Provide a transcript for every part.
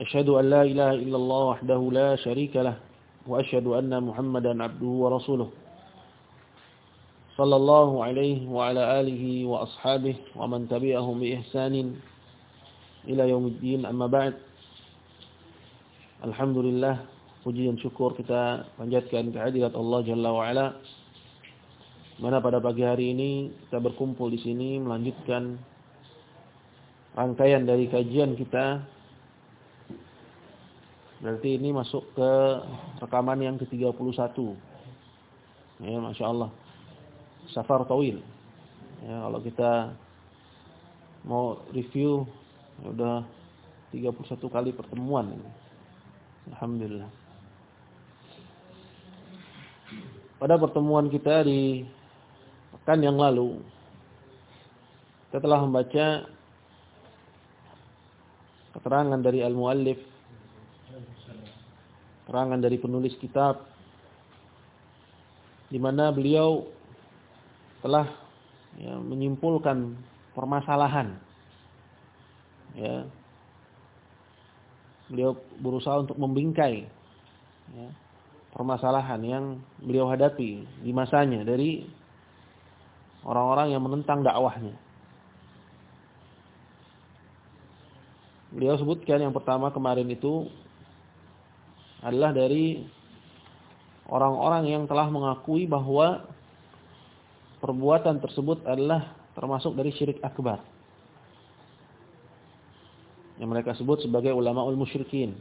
أشهد أن لا إله إلا الله وحده لا شريك له وأشهد أن محمدا عبده ورسوله صلى الله عليه وعلى آله وأصحابه ومن تبعهم بإحسان إلى يوم الدين أما بعد Alhamdulillah puji dan syukur kita panjatkan kehadirat Allah Jalla wa ala. Mana pada pagi hari ini kita berkumpul di sini melanjutkan rangkaian dari kajian kita Berarti ini masuk ke rekaman yang ke-31. Ya, Masya Allah. Safar Tawil. Ya, kalau kita mau review, ya udah 31 kali pertemuan. Alhamdulillah. Pada pertemuan kita di pekan yang lalu, kita telah membaca keterangan dari Al-Muallif terangan dari penulis kitab di mana beliau telah ya, menyimpulkan permasalahan. Ya. Beliau berusaha untuk membingkai ya, permasalahan yang beliau hadapi di masanya dari orang-orang yang menentang dakwahnya. Beliau sebutkan yang pertama kemarin itu adalah dari orang-orang yang telah mengakui bahwa perbuatan tersebut adalah termasuk dari syirik akbar. Yang mereka sebut sebagai ulama ul musyrikin.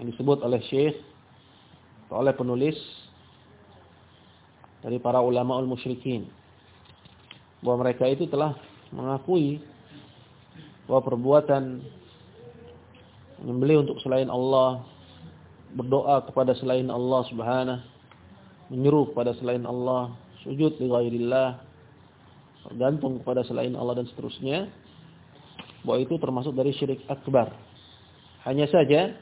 Yang disebut oleh syekh atau oleh penulis dari para ulama ul musyrikin. Bahwa mereka itu telah mengakui bahwa perbuatan menyembelih untuk selain Allah, berdoa kepada selain Allah Subhanahu, menyeru kepada selain Allah, sujud li ghairillah, bergantung kepada selain Allah dan seterusnya, bahwa itu termasuk dari syirik akbar. Hanya saja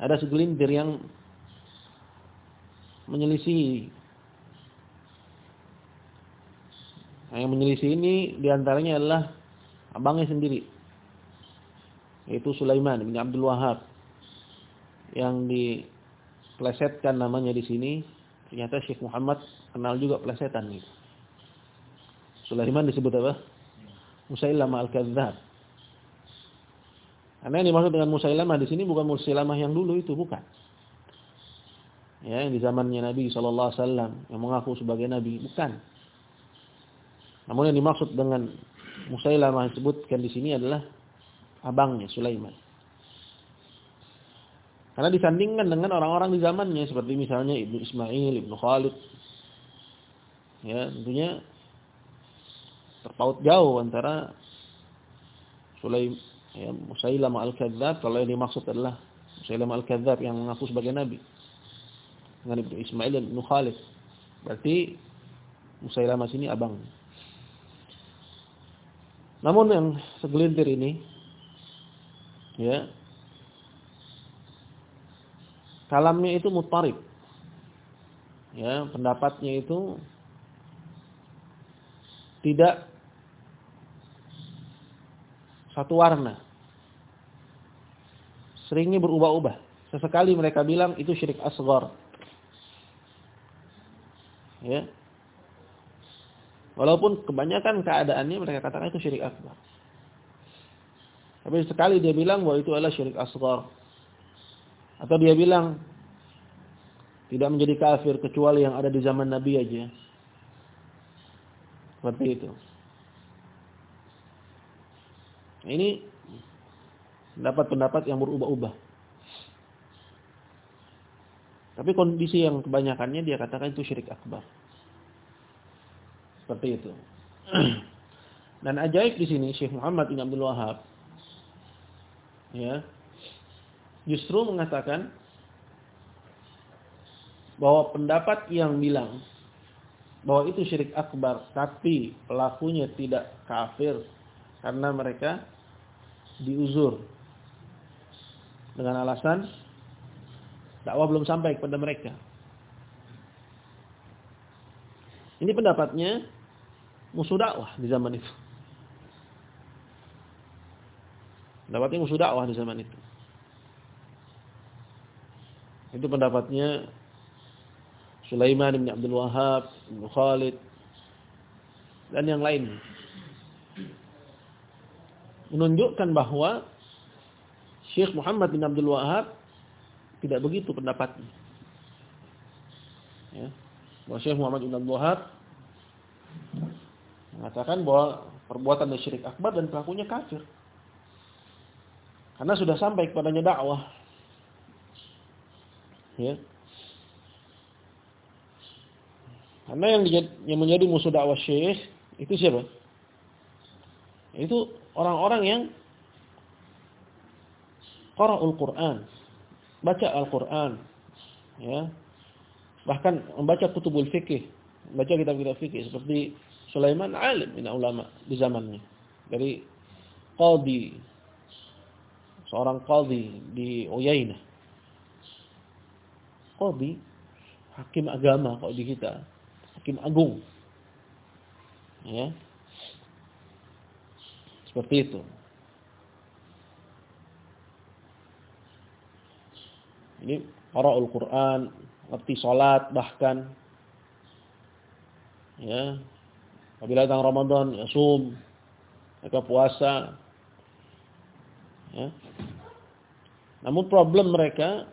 ada segelintir yang menyelisih. Nah, yang menyelisih ini di antaranya adalah abangnya sendiri yaitu Sulaiman bin Abdul Wahab yang diplesetkan namanya di sini ternyata Syekh Muhammad kenal juga plesetan nih. Sulaiman disebut apa? Musailamah al-Kadzdzab. Karena yang dimaksud dengan Musailamah di sini bukan Musailamah yang dulu itu, bukan. Ya, yang di zamannya Nabi sallallahu alaihi wasallam yang mengaku sebagai nabi, bukan. Namun yang dimaksud dengan Musailamah disebutkan di sini adalah abangnya Sulaiman. Karena disandingkan dengan orang-orang di zamannya seperti misalnya Ibnu Ismail, Ibnu Khalid. Ya, tentunya terpaut jauh antara Sulaim ya, Musailamah al-Kadzdzab kalau yang dimaksud adalah Musailamah al-Kadzdzab yang mengaku sebagai nabi. Dengan Ibnu Ismail dan Ibnu Khalid. Berarti Musailamah sini abang. Namun yang segelintir ini ya. Kalamnya itu mutarib. Ya pendapatnya itu tidak satu warna. Seringnya berubah-ubah. Sesekali mereka bilang itu syirik asghar. Ya. Walaupun kebanyakan keadaannya mereka katakan itu syirik akbar tapi sekali dia bilang bahwa itu adalah syirik asghar. Atau dia bilang tidak menjadi kafir kecuali yang ada di zaman Nabi aja. Seperti itu. Ini pendapat-pendapat yang berubah-ubah. Tapi kondisi yang kebanyakannya dia katakan itu syirik akbar. Seperti itu. Dan ajaib di sini Syekh Muhammad bin Abdul Wahab ya justru mengatakan bahwa pendapat yang bilang bahwa itu syirik akbar tapi pelakunya tidak kafir karena mereka diuzur dengan alasan dakwah belum sampai kepada mereka. Ini pendapatnya musuh dakwah di zaman itu. Pendapatnya musuh dakwah di zaman itu. Itu pendapatnya Sulaiman bin Abdul Wahab, bin Khalid dan yang lain. Menunjukkan bahwa Syekh Muhammad bin Abdul Wahab tidak begitu pendapatnya. Ya. Bahwa Syekh Muhammad bin Abdul Wahab mengatakan bahwa perbuatan syirik akbar dan pelakunya kafir. Karena sudah sampai kepadanya dakwah. Ya. Karena yang, yang menjadi musuh dakwah syekh itu siapa? Itu orang-orang yang qara'ul Quran, baca Al-Qur'an, ya. Bahkan membaca kutubul fikih, membaca kitab-kitab fikih seperti Sulaiman alim min ulama di zamannya. Dari qadi seorang qadi di Uyainah. Qadi hakim agama kalau di kita hakim agung. Ya. Seperti itu. Ini qara'ul Quran, ngerti salat bahkan ya. Apabila datang Ramadan, ya sum, mereka puasa. Ya. Namun problem mereka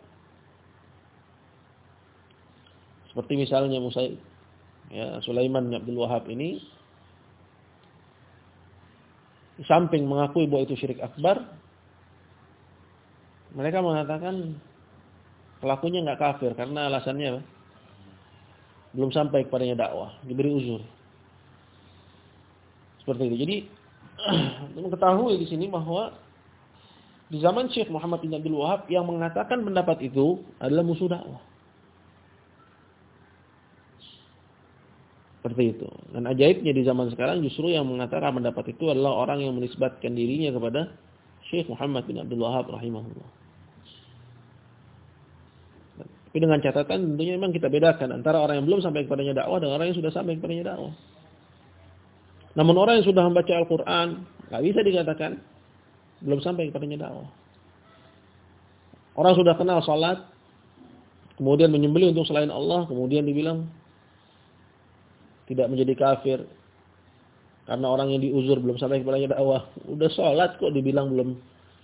seperti misalnya Musa ya, Sulaiman bin Abdul Wahab ini di samping mengakui bahwa itu syirik akbar, mereka mengatakan pelakunya nggak kafir karena alasannya belum sampai kepadanya dakwah, diberi uzur. Seperti itu. Jadi mengetahui di sini bahwa di zaman Syekh Muhammad bin Abdul Wahab yang mengatakan pendapat itu adalah musuh dakwah. Seperti itu. Dan ajaibnya di zaman sekarang justru yang mengatakan pendapat itu adalah orang yang menisbatkan dirinya kepada Syekh Muhammad bin Abdul Wahab rahimahullah. Tapi dengan catatan tentunya memang kita bedakan antara orang yang belum sampai kepadanya dakwah dengan orang yang sudah sampai kepadanya dakwah. Namun orang yang sudah membaca Al-Quran, nggak bisa dikatakan belum sampai kepadanya dakwah. Orang sudah kenal salat, kemudian menyembelih untuk selain Allah, kemudian dibilang tidak menjadi kafir karena orang yang diuzur belum sampai kepadanya dakwah. Udah sholat kok dibilang belum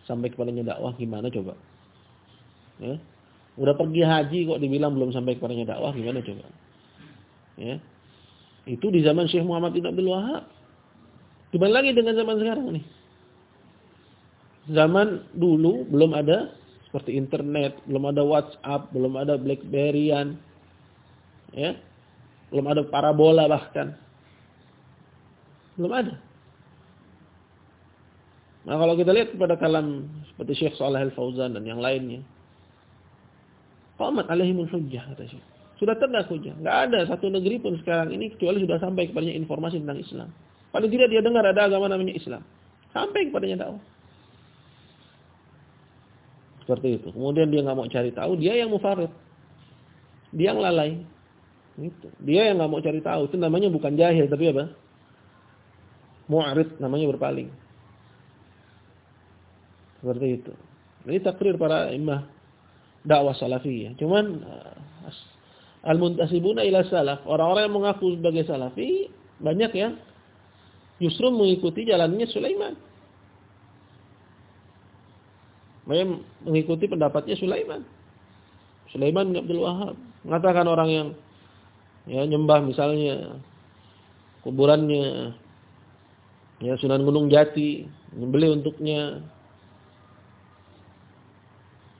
sampai kepadanya dakwah, gimana coba? Ya. Udah pergi haji kok dibilang belum sampai kepadanya dakwah, gimana coba? Ya. Itu di zaman Syekh Muhammad bin Abdul Wahab. Gimana lagi dengan zaman sekarang nih? Zaman dulu belum ada seperti internet, belum ada WhatsApp, belum ada BlackBerryan. Ya. Belum ada parabola bahkan. Belum ada. Nah kalau kita lihat pada kalam seperti Syekh Saleh Al-Fauzan dan yang lainnya. Qamat alaihimul hujjah kata Syekh. Sudah tegak hujjah. Enggak ada satu negeri pun sekarang ini kecuali sudah sampai kepadanya informasi tentang Islam. Paling tidak dia dengar ada agama namanya Islam. Sampai kepadanya dakwah. Seperti itu. Kemudian dia nggak mau cari tahu, dia yang mufarid. Dia yang lalai. Itu. Dia yang nggak mau cari tahu. Itu namanya bukan jahil, tapi apa? Mu'arid, namanya berpaling. Seperti itu. Ini takrir para imah dakwah salafiyah. Cuman uh, al-muntasibuna ila salaf, orang-orang yang mengaku sebagai salafi banyak yang justru mengikuti jalannya Sulaiman. Mereka mengikuti pendapatnya Sulaiman. Sulaiman bin Abdul Wahab mengatakan orang yang ya nyembah misalnya kuburannya ya Sunan Gunung Jati nyembelih untuknya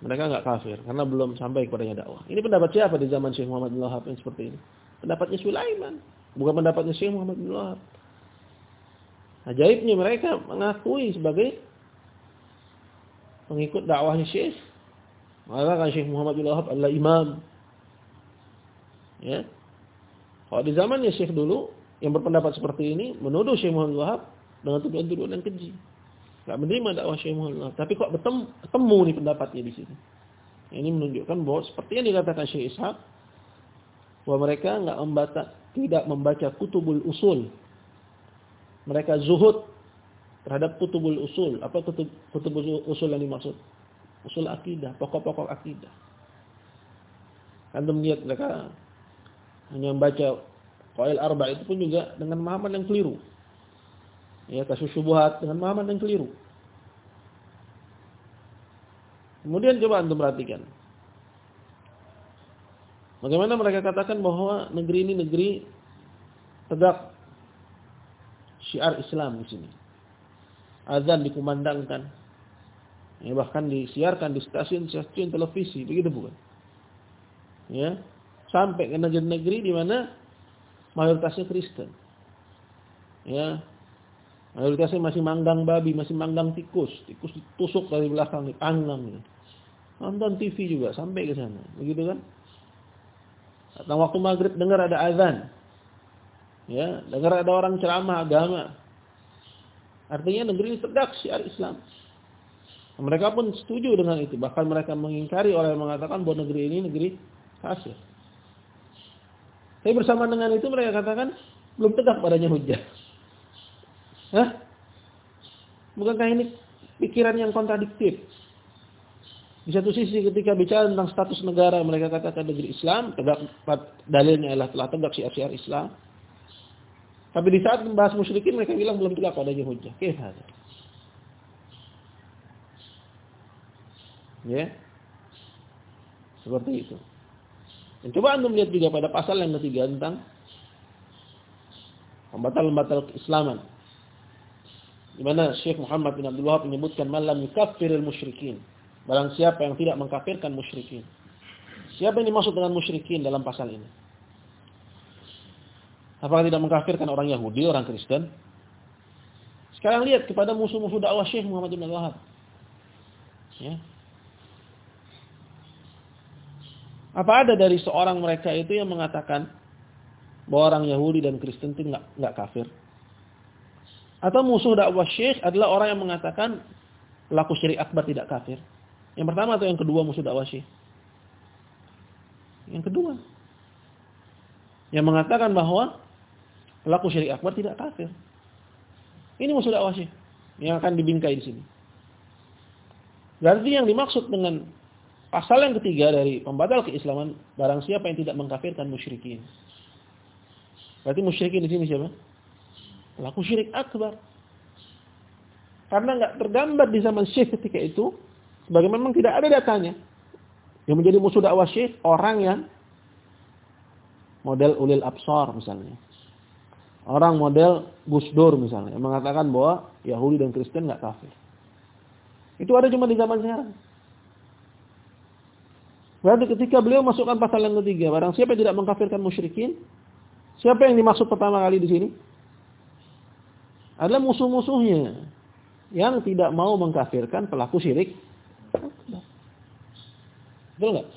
mereka nggak kafir karena belum sampai kepadanya dakwah. Ini pendapat siapa di zaman Syekh Muhammad bin Wahab yang seperti ini? Pendapatnya Sulaiman, bukan pendapatnya Syekh Muhammad bin Wahab. Ajaibnya mereka mengakui sebagai pengikut dakwahnya Syekh. Mengatakan Syekh Muhammad bin Wahab adalah imam. Ya. Kalau di zamannya Syekh dulu yang berpendapat seperti ini menuduh Syekh Muhammad bin Wahab dengan tuduhan-tuduhan yang keji. Enggak menerima dakwah Syekh Muhammad bin Wahab. Tapi kok bertemu, nih pendapatnya di sini. Ini menunjukkan bahwa seperti yang dikatakan Syekh Ishaq bahwa mereka enggak membaca tidak membaca kutubul usul. Mereka zuhud terhadap kutubul usul. Apa kutub, kutubul usul yang dimaksud? Usul akidah, pokok-pokok akidah. Anda melihat mereka hanya membaca Qail arba itu pun juga dengan pemahaman yang keliru. Ya, kasus syubhat dengan pemahaman yang keliru. Kemudian coba antum perhatikan. Bagaimana mereka katakan bahwa negeri ini negeri tegak syiar Islam di sini azan dikumandangkan. Ya, bahkan disiarkan di stasiun-stasiun televisi, begitu bukan? Ya, sampai ke negeri-negeri di mana mayoritasnya Kristen. Ya, mayoritasnya masih manggang babi, masih manggang tikus, tikus ditusuk dari belakang, dipanggang. Ya. Nonton TV juga sampai ke sana, begitu kan? Atau waktu maghrib dengar ada azan, ya, dengar ada orang ceramah agama, Artinya negeri ini tegak syiar Islam. Mereka pun setuju dengan itu. Bahkan mereka mengingkari orang yang mengatakan bahwa negeri ini negeri kafir. Tapi bersama dengan itu mereka katakan belum tegak padanya hujah. Hah? Bukankah ini pikiran yang kontradiktif? Di satu sisi ketika bicara tentang status negara mereka katakan negeri Islam, tegak dalilnya adalah telah tegak syiar-syiar Islam. Tapi di saat membahas musyrikin mereka bilang belum tegak padanya hujah. Kaifa Ya. Seperti itu. Dan coba Anda melihat juga pada pasal yang ketiga tentang pembatal-pembatal keislaman. Di mana Syekh Muhammad bin Abdul Wahab menyebutkan malam yukaffiril musyrikin. Barang siapa yang tidak mengkafirkan musyrikin. Siapa yang dimaksud dengan musyrikin dalam pasal ini? Apakah tidak mengkafirkan orang Yahudi, orang Kristen? Sekarang lihat kepada musuh-musuh dakwah Syekh Muhammad bin Wahab. Ya. Apa ada dari seorang mereka itu yang mengatakan bahwa orang Yahudi dan Kristen itu enggak enggak kafir? Atau musuh dakwah Syekh adalah orang yang mengatakan pelaku syirik akbar tidak kafir? Yang pertama atau yang kedua musuh dakwah Syekh? Yang kedua. Yang mengatakan bahwa pelaku syirik akbar tidak kafir. Ini musuh dakwah sih yang akan dibingkai di sini. Berarti yang dimaksud dengan pasal yang ketiga dari pembatal keislaman barang siapa yang tidak mengkafirkan musyrikin. Berarti musyrikin di sini siapa? Pelaku syirik akbar. Karena nggak tergambar di zaman Syekh ketika itu, sebagai memang tidak ada datanya. Yang menjadi musuh dakwah Syekh orang yang model ulil absar misalnya. Orang model Gus Dur misalnya yang mengatakan bahwa Yahudi dan Kristen nggak kafir. Itu ada cuma di zaman sekarang. Berarti ketika beliau masukkan pasal yang ketiga, barang siapa yang tidak mengkafirkan musyrikin, siapa yang dimaksud pertama kali di sini? Adalah musuh-musuhnya yang tidak mau mengkafirkan pelaku syirik. Betul nggak?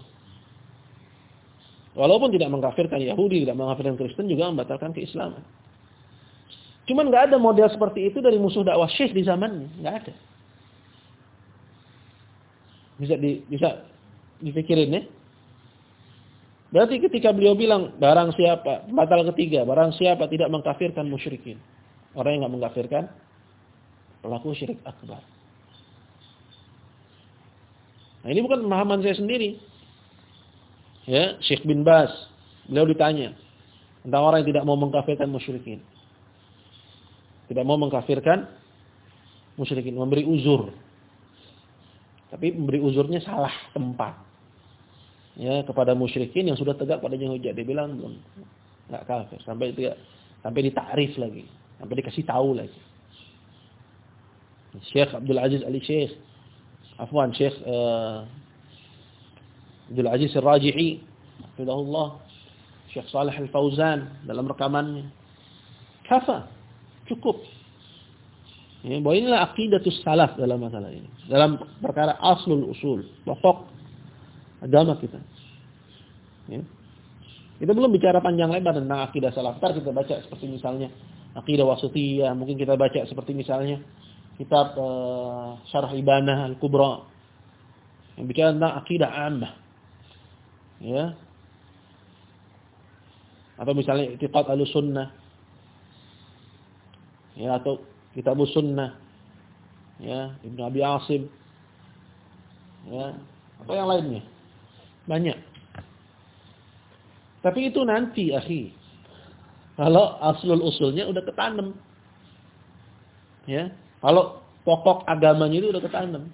Walaupun tidak mengkafirkan Yahudi, tidak mengkafirkan Kristen juga membatalkan keislaman. Cuman nggak ada model seperti itu dari musuh dakwah Syekh di zamannya, nggak ada. Bisa di, bisa dipikirin ya. Berarti ketika beliau bilang barang siapa, batal ketiga, barang siapa tidak mengkafirkan musyrikin. Orang yang nggak mengkafirkan pelaku syirik akbar. Nah, ini bukan pemahaman saya sendiri. Ya, Syekh bin Bas, beliau ditanya tentang orang yang tidak mau mengkafirkan musyrikin. Tidak mau mengkafirkan musyrikin, memberi uzur. Tapi memberi uzurnya salah tempat. Ya, kepada musyrikin yang sudah tegak padanya hujah. Dia bilang belum enggak kafir sampai itu sampai ditakrif lagi, sampai dikasih tahu lagi. Syekh Abdul Aziz Ali Syekh Afwan Syekh uh, Abdul Aziz Al-Raji'i Hafizahullah Syekh Salih Al-Fauzan dalam rekamannya kafa Cukup. Ya, bahwa inilah akidatus salaf dalam masalah ini. Dalam perkara aslul usul, pokok agama kita. Ya. Kita belum bicara panjang lebar tentang akidah salaf. Ntar kita baca seperti misalnya akidah wasutiyah, mungkin kita baca seperti misalnya kitab uh, Syarah Ibanah Al-Kubra yang bicara tentang akidah ammah. Ya. Atau misalnya I'tiqad Ahlussunnah. Ya, atau Kitab Sunnah. Ya, Ibnu Abi Asim. Ya, apa yang lainnya? Banyak. Tapi itu nanti, akhi. Kalau aslul usulnya udah ketanam. Ya, kalau pokok agamanya itu udah ketanam.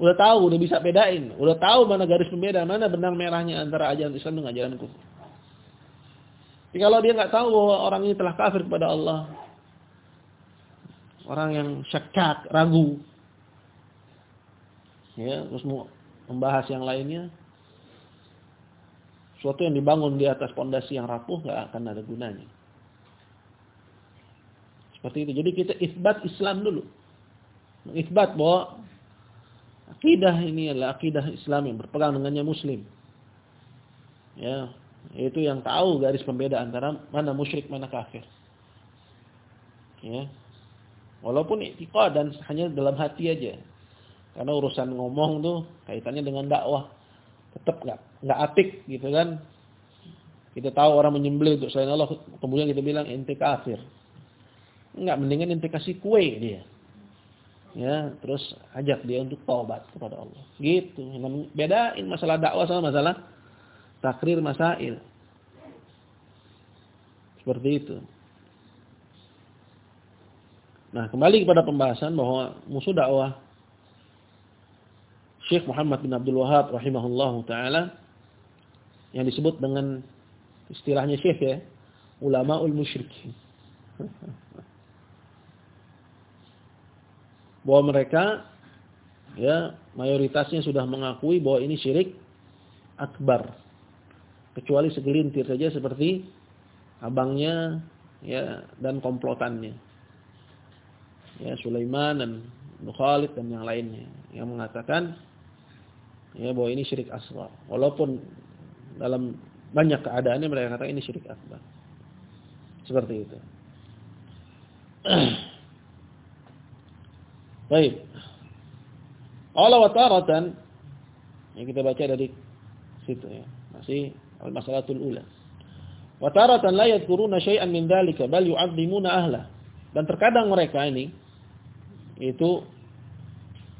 Udah tahu, udah bisa bedain. Udah tahu mana garis pembeda, mana benang merahnya antara ajaran Islam dengan ajaran kufur. Tapi kalau dia nggak tahu bahwa orang ini telah kafir kepada Allah, orang yang syakak, ragu, ya, terus mau membahas yang lainnya, suatu yang dibangun di atas pondasi yang rapuh nggak akan ada gunanya. Seperti itu. Jadi kita isbat Islam dulu. Isbat bahwa akidah ini adalah akidah Islam yang berpegang dengannya Muslim. Ya, itu yang tahu garis pembeda antara mana musyrik mana kafir. Ya. Walaupun i'tiqad dan hanya dalam hati aja. Karena urusan ngomong tuh kaitannya dengan dakwah. Tetap enggak enggak apik gitu kan. Kita tahu orang menyembelih untuk selain Allah, kemudian kita bilang ente kafir. Enggak mendingan ente kasih kue dia ya terus ajak dia untuk taubat kepada Allah gitu bedain masalah dakwah sama masalah takrir masail seperti itu nah kembali kepada pembahasan bahwa musuh dakwah Syekh Muhammad bin Abdul Wahab rahimahullah taala yang disebut dengan istilahnya Syekh ya ulama ul musyrikin bahwa mereka ya mayoritasnya sudah mengakui bahwa ini syirik akbar. Kecuali segelintir saja seperti abangnya ya dan komplotannya. Ya Sulaiman dan Khalid dan yang lainnya yang mengatakan ya bahwa ini syirik asghar. Walaupun dalam banyak keadaannya mereka kata ini syirik akbar. Seperti itu. Baik. Allah wa taratan yang kita baca dari situ ya. Masih al-masalatul ula. Wa taratan la yadhkuruna syai'an min dzalika bal yu'azzimuna ahla. Dan terkadang mereka ini itu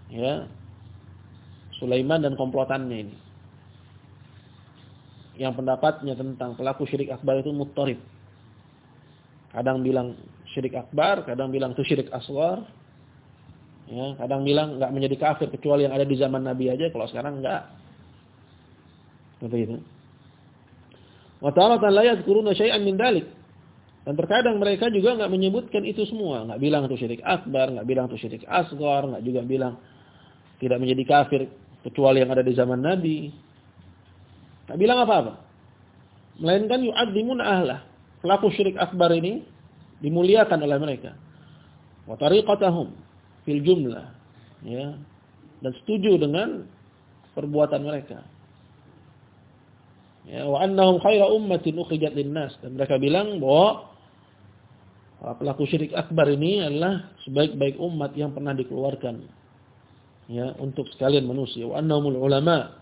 ya Sulaiman dan komplotannya ini. Yang pendapatnya tentang pelaku syirik akbar itu muttarib. Kadang bilang syirik akbar, kadang bilang itu syirik asghar, Ya, kadang bilang nggak menjadi kafir kecuali yang ada di zaman Nabi aja, kalau sekarang enggak. Seperti itu. Wa taratan la yadhkuruna syai'an min dalik. Dan terkadang mereka juga nggak menyebutkan itu semua, nggak bilang itu syirik akbar, nggak bilang itu syirik asghar, nggak juga bilang tidak menjadi kafir kecuali yang ada di zaman Nabi. Nggak bilang apa-apa. Melainkan yu'adzimuna ahlah. Pelaku syirik akbar ini dimuliakan oleh mereka. Wa tariqatahum fil jumlah ya dan setuju dengan perbuatan mereka ya wa annahum khaira ummatin ukhrijat linnas dan mereka bilang bahwa pelaku syirik akbar ini adalah sebaik-baik umat yang pernah dikeluarkan. Ya untuk sekalian manusia. Wa annahumul ulama.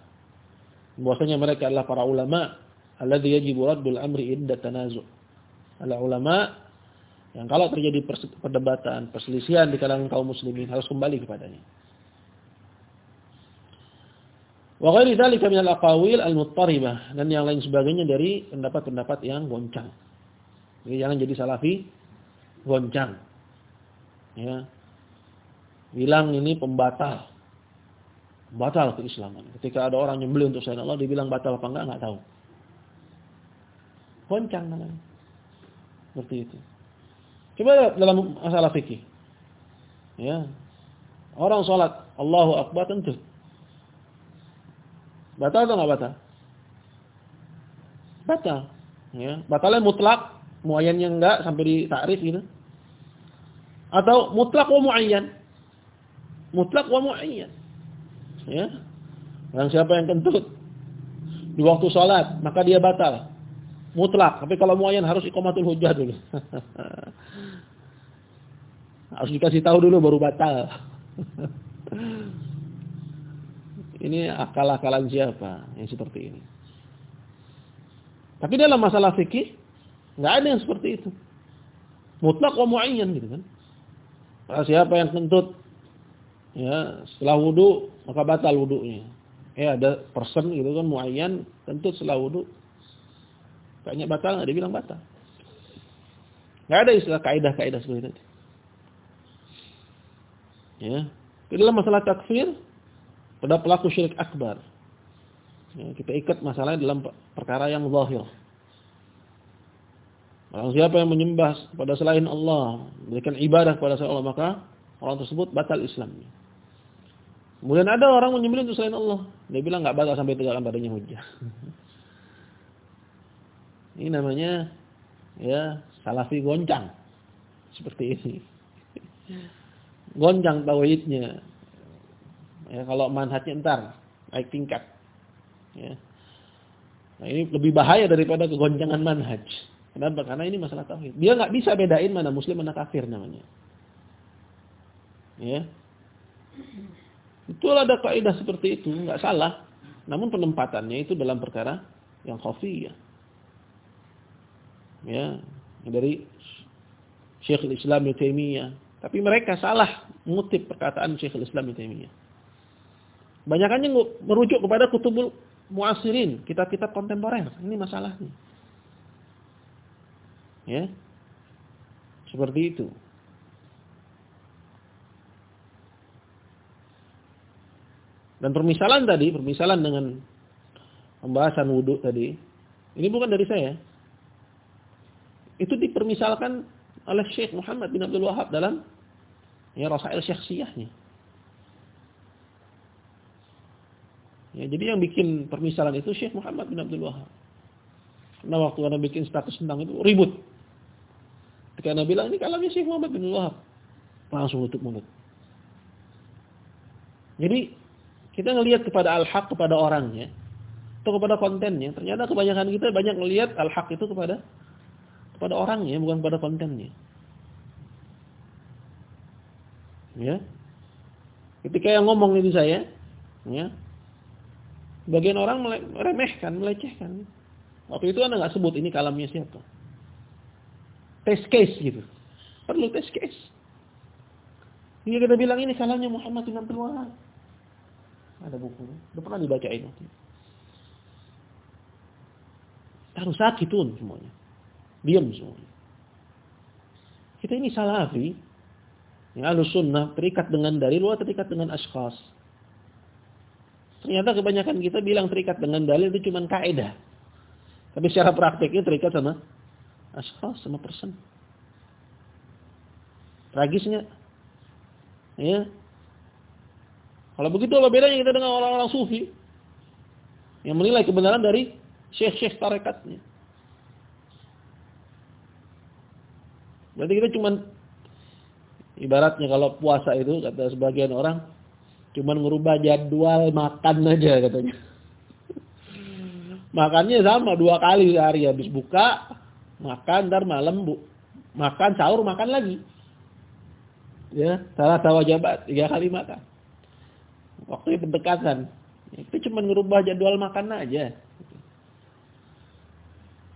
Bahwasanya mereka adalah para ulama. Alladzi yajibu raddul amri inda tanazu' ala ulama yang kalau terjadi perdebatan, perselisihan di kalangan kaum muslimin harus kembali kepadanya. Wa ghairi dzalika min al-aqawil al-muttaribah. Dan yang lain sebagainya dari pendapat-pendapat yang goncang. Jadi jangan jadi salafi goncang. Ya. Bilang ini pembatal. Batal keislaman. Ketika ada orang nyembelih untuk selain Allah dibilang batal apa enggak enggak tahu. Goncang namanya. Seperti itu. Coba dalam masalah fikih. Ya. Orang sholat Allahu Akbar tentu. Batal atau enggak batal? Batal. Ya. Batalnya mutlak, muayyannya enggak sampai di takrif gitu. Atau mutlak wa muayyan. Mutlak wa muayyan. Ya. Dan siapa yang kentut di waktu sholat, maka dia batal. Mutlak. Tapi kalau muayyan harus ikomatul hujah dulu. harus dikasih tahu dulu baru batal. ini akal-akalan siapa yang seperti ini? Tapi dalam masalah fikih nggak ada yang seperti itu. Mutlak wa muayyan gitu kan. Siapa yang kentut ya setelah wudu maka batal wudunya. Ya ada person gitu kan muayyan kentut setelah wudu. Kayaknya batal nggak dibilang batal. Nggak ada istilah kaidah-kaidah seperti itu. Ya. Dalam masalah takfir pada pelaku syirik akbar. Ya, kita ikat masalahnya dalam perkara yang zahir. Orang siapa yang menyembah kepada selain Allah, memberikan ibadah kepada selain Allah, maka orang tersebut batal Islamnya. Kemudian ada orang menyembelih untuk selain Allah. Dia bilang nggak batal sampai tegakkan padanya hujah. Ini namanya ya salafi goncang. Seperti ini. Goncang tauhidnya. Ya, kalau manhajnya entar naik tingkat. Ya. Nah, ini lebih bahaya daripada kegoncangan manhaj. Kenapa? Karena ini masalah tauhid. Dia nggak bisa bedain mana muslim mana kafir namanya. Ya. Itu ada kaidah seperti itu, nggak salah. Namun penempatannya itu dalam perkara yang khafiyah. Ya, dari Syekhul Islam Ibnu. Tapi mereka salah mengutip perkataan Syekhul Islam Ibnu. Banyakannya merujuk kepada kutubul muasirin, kitab-kitab kontemporer. Ini masalahnya. Ya. Seperti itu. Dan permisalan tadi, permisalan dengan pembahasan wudhu tadi, ini bukan dari saya. Itu dipermisalkan oleh Syekh Muhammad bin Abdul Wahab dalam ya Rasail Syekhsiyahnya. Ya, jadi yang bikin permisalan itu Syekh Muhammad bin Abdul Wahab. Karena waktu Anda bikin status tentang itu ribut. Anda bilang ini kalamnya Syekh Muhammad bin Wahab. Langsung tutup mulut. Jadi kita ngelihat kepada al-haq kepada orangnya atau kepada kontennya. Ternyata kebanyakan kita banyak ngelihat al-haq itu kepada kepada orangnya bukan pada kontennya. Ya. Ketika yang ngomong itu saya, ya, Bagian orang meremehkan, melecehkan. Waktu itu anda nggak sebut ini kalamnya siapa. Test case gitu. Perlu test case. Hingga kita bilang ini kalamnya Muhammad bin Abdul. Ada buku. Udah pernah dibacain waktu. Harus sakitun semuanya. Diam semuanya. Kita ini salafi. Yang alus sunnah terikat dengan dalil, luar terikat dengan askhas. Ternyata kebanyakan kita bilang terikat dengan dalil itu cuma kaidah. Tapi secara praktiknya terikat sama ashkhas, sama person. Tragisnya. Ya. Kalau begitu apa bedanya kita dengan orang-orang sufi yang menilai kebenaran dari syekh-syekh tarekatnya. Berarti kita cuma ibaratnya kalau puasa itu kata sebagian orang Cuman merubah jadwal makan aja katanya. Makannya sama dua kali sehari habis buka, makan ntar malam bu, makan sahur makan lagi. Ya, salah tawa jabat tiga kali makan. Waktu berdekatan. Itu cuma merubah jadwal makan aja.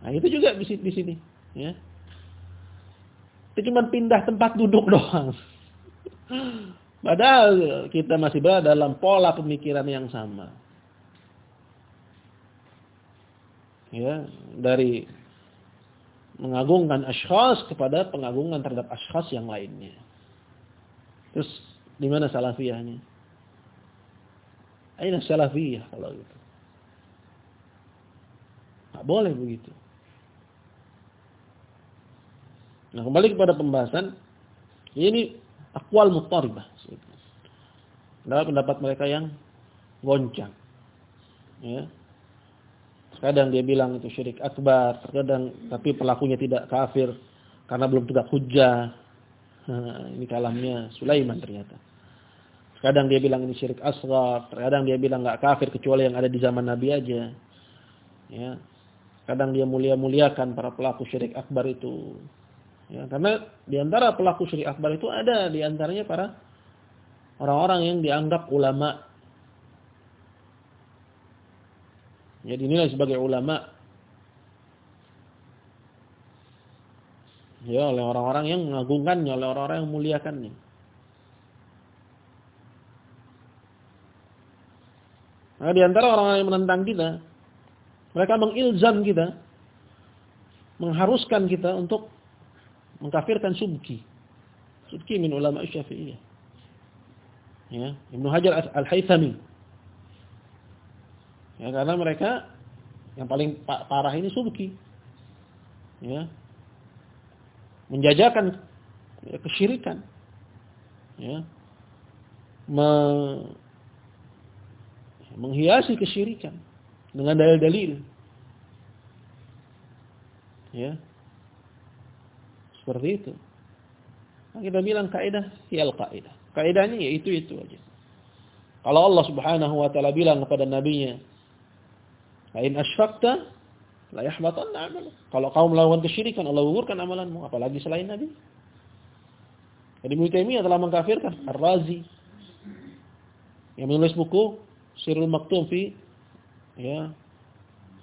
Nah, itu juga di sini, di sini, ya. Itu cuma pindah tempat duduk doang. Padahal kita masih berada dalam pola pemikiran yang sama. Ya, dari mengagungkan ashkhas kepada pengagungan terhadap ashkhas yang lainnya. Terus di mana salafiyahnya? Aina salafiyah kalau gitu. Tak boleh begitu. Nah, kembali kepada pembahasan ini akwal mutaribah. Dalam pendapat mereka yang goncang. Ya. Kadang dia bilang itu syirik akbar, kadang tapi pelakunya tidak kafir karena belum tegak hujah. ini kalamnya Sulaiman ternyata. Kadang dia bilang ini syirik asghar, kadang dia bilang nggak kafir kecuali yang ada di zaman Nabi aja. Ya. Kadang dia mulia-muliakan para pelaku syirik akbar itu. Ya, karena di antara pelaku syirik akbar itu ada di antaranya para orang-orang yang dianggap ulama. Ya dinilai sebagai ulama. Ya oleh orang-orang yang mengagungkannya, oleh orang-orang yang memuliakannya. Nah, di antara orang-orang yang menentang kita, mereka mengilzam kita, mengharuskan kita untuk mengkafirkan subki. Subki min ulama syafi'iyah. Ya, Ibnu Hajar Al-Haythami. Ya, karena mereka yang paling parah ini subki. Ya. Menjajakan ya, kesyirikan. Ya. Me menghiasi kesyirikan dengan dalil-dalil. Ya. Seperti itu. Nah, kita bilang kaidah al kaidah. Kaidahnya ya itu itu aja. Kalau Allah Subhanahu wa taala bilang kepada nabinya, "In asyrakta la yahbatanna 'amaluk." Kalau kamu melakukan kesyirikan, Allah gugurkan amalanmu, apalagi selain nabi. Jadi Ibnu telah mengkafirkan Ar-Razi yang menulis buku Sirul Maktum fi ya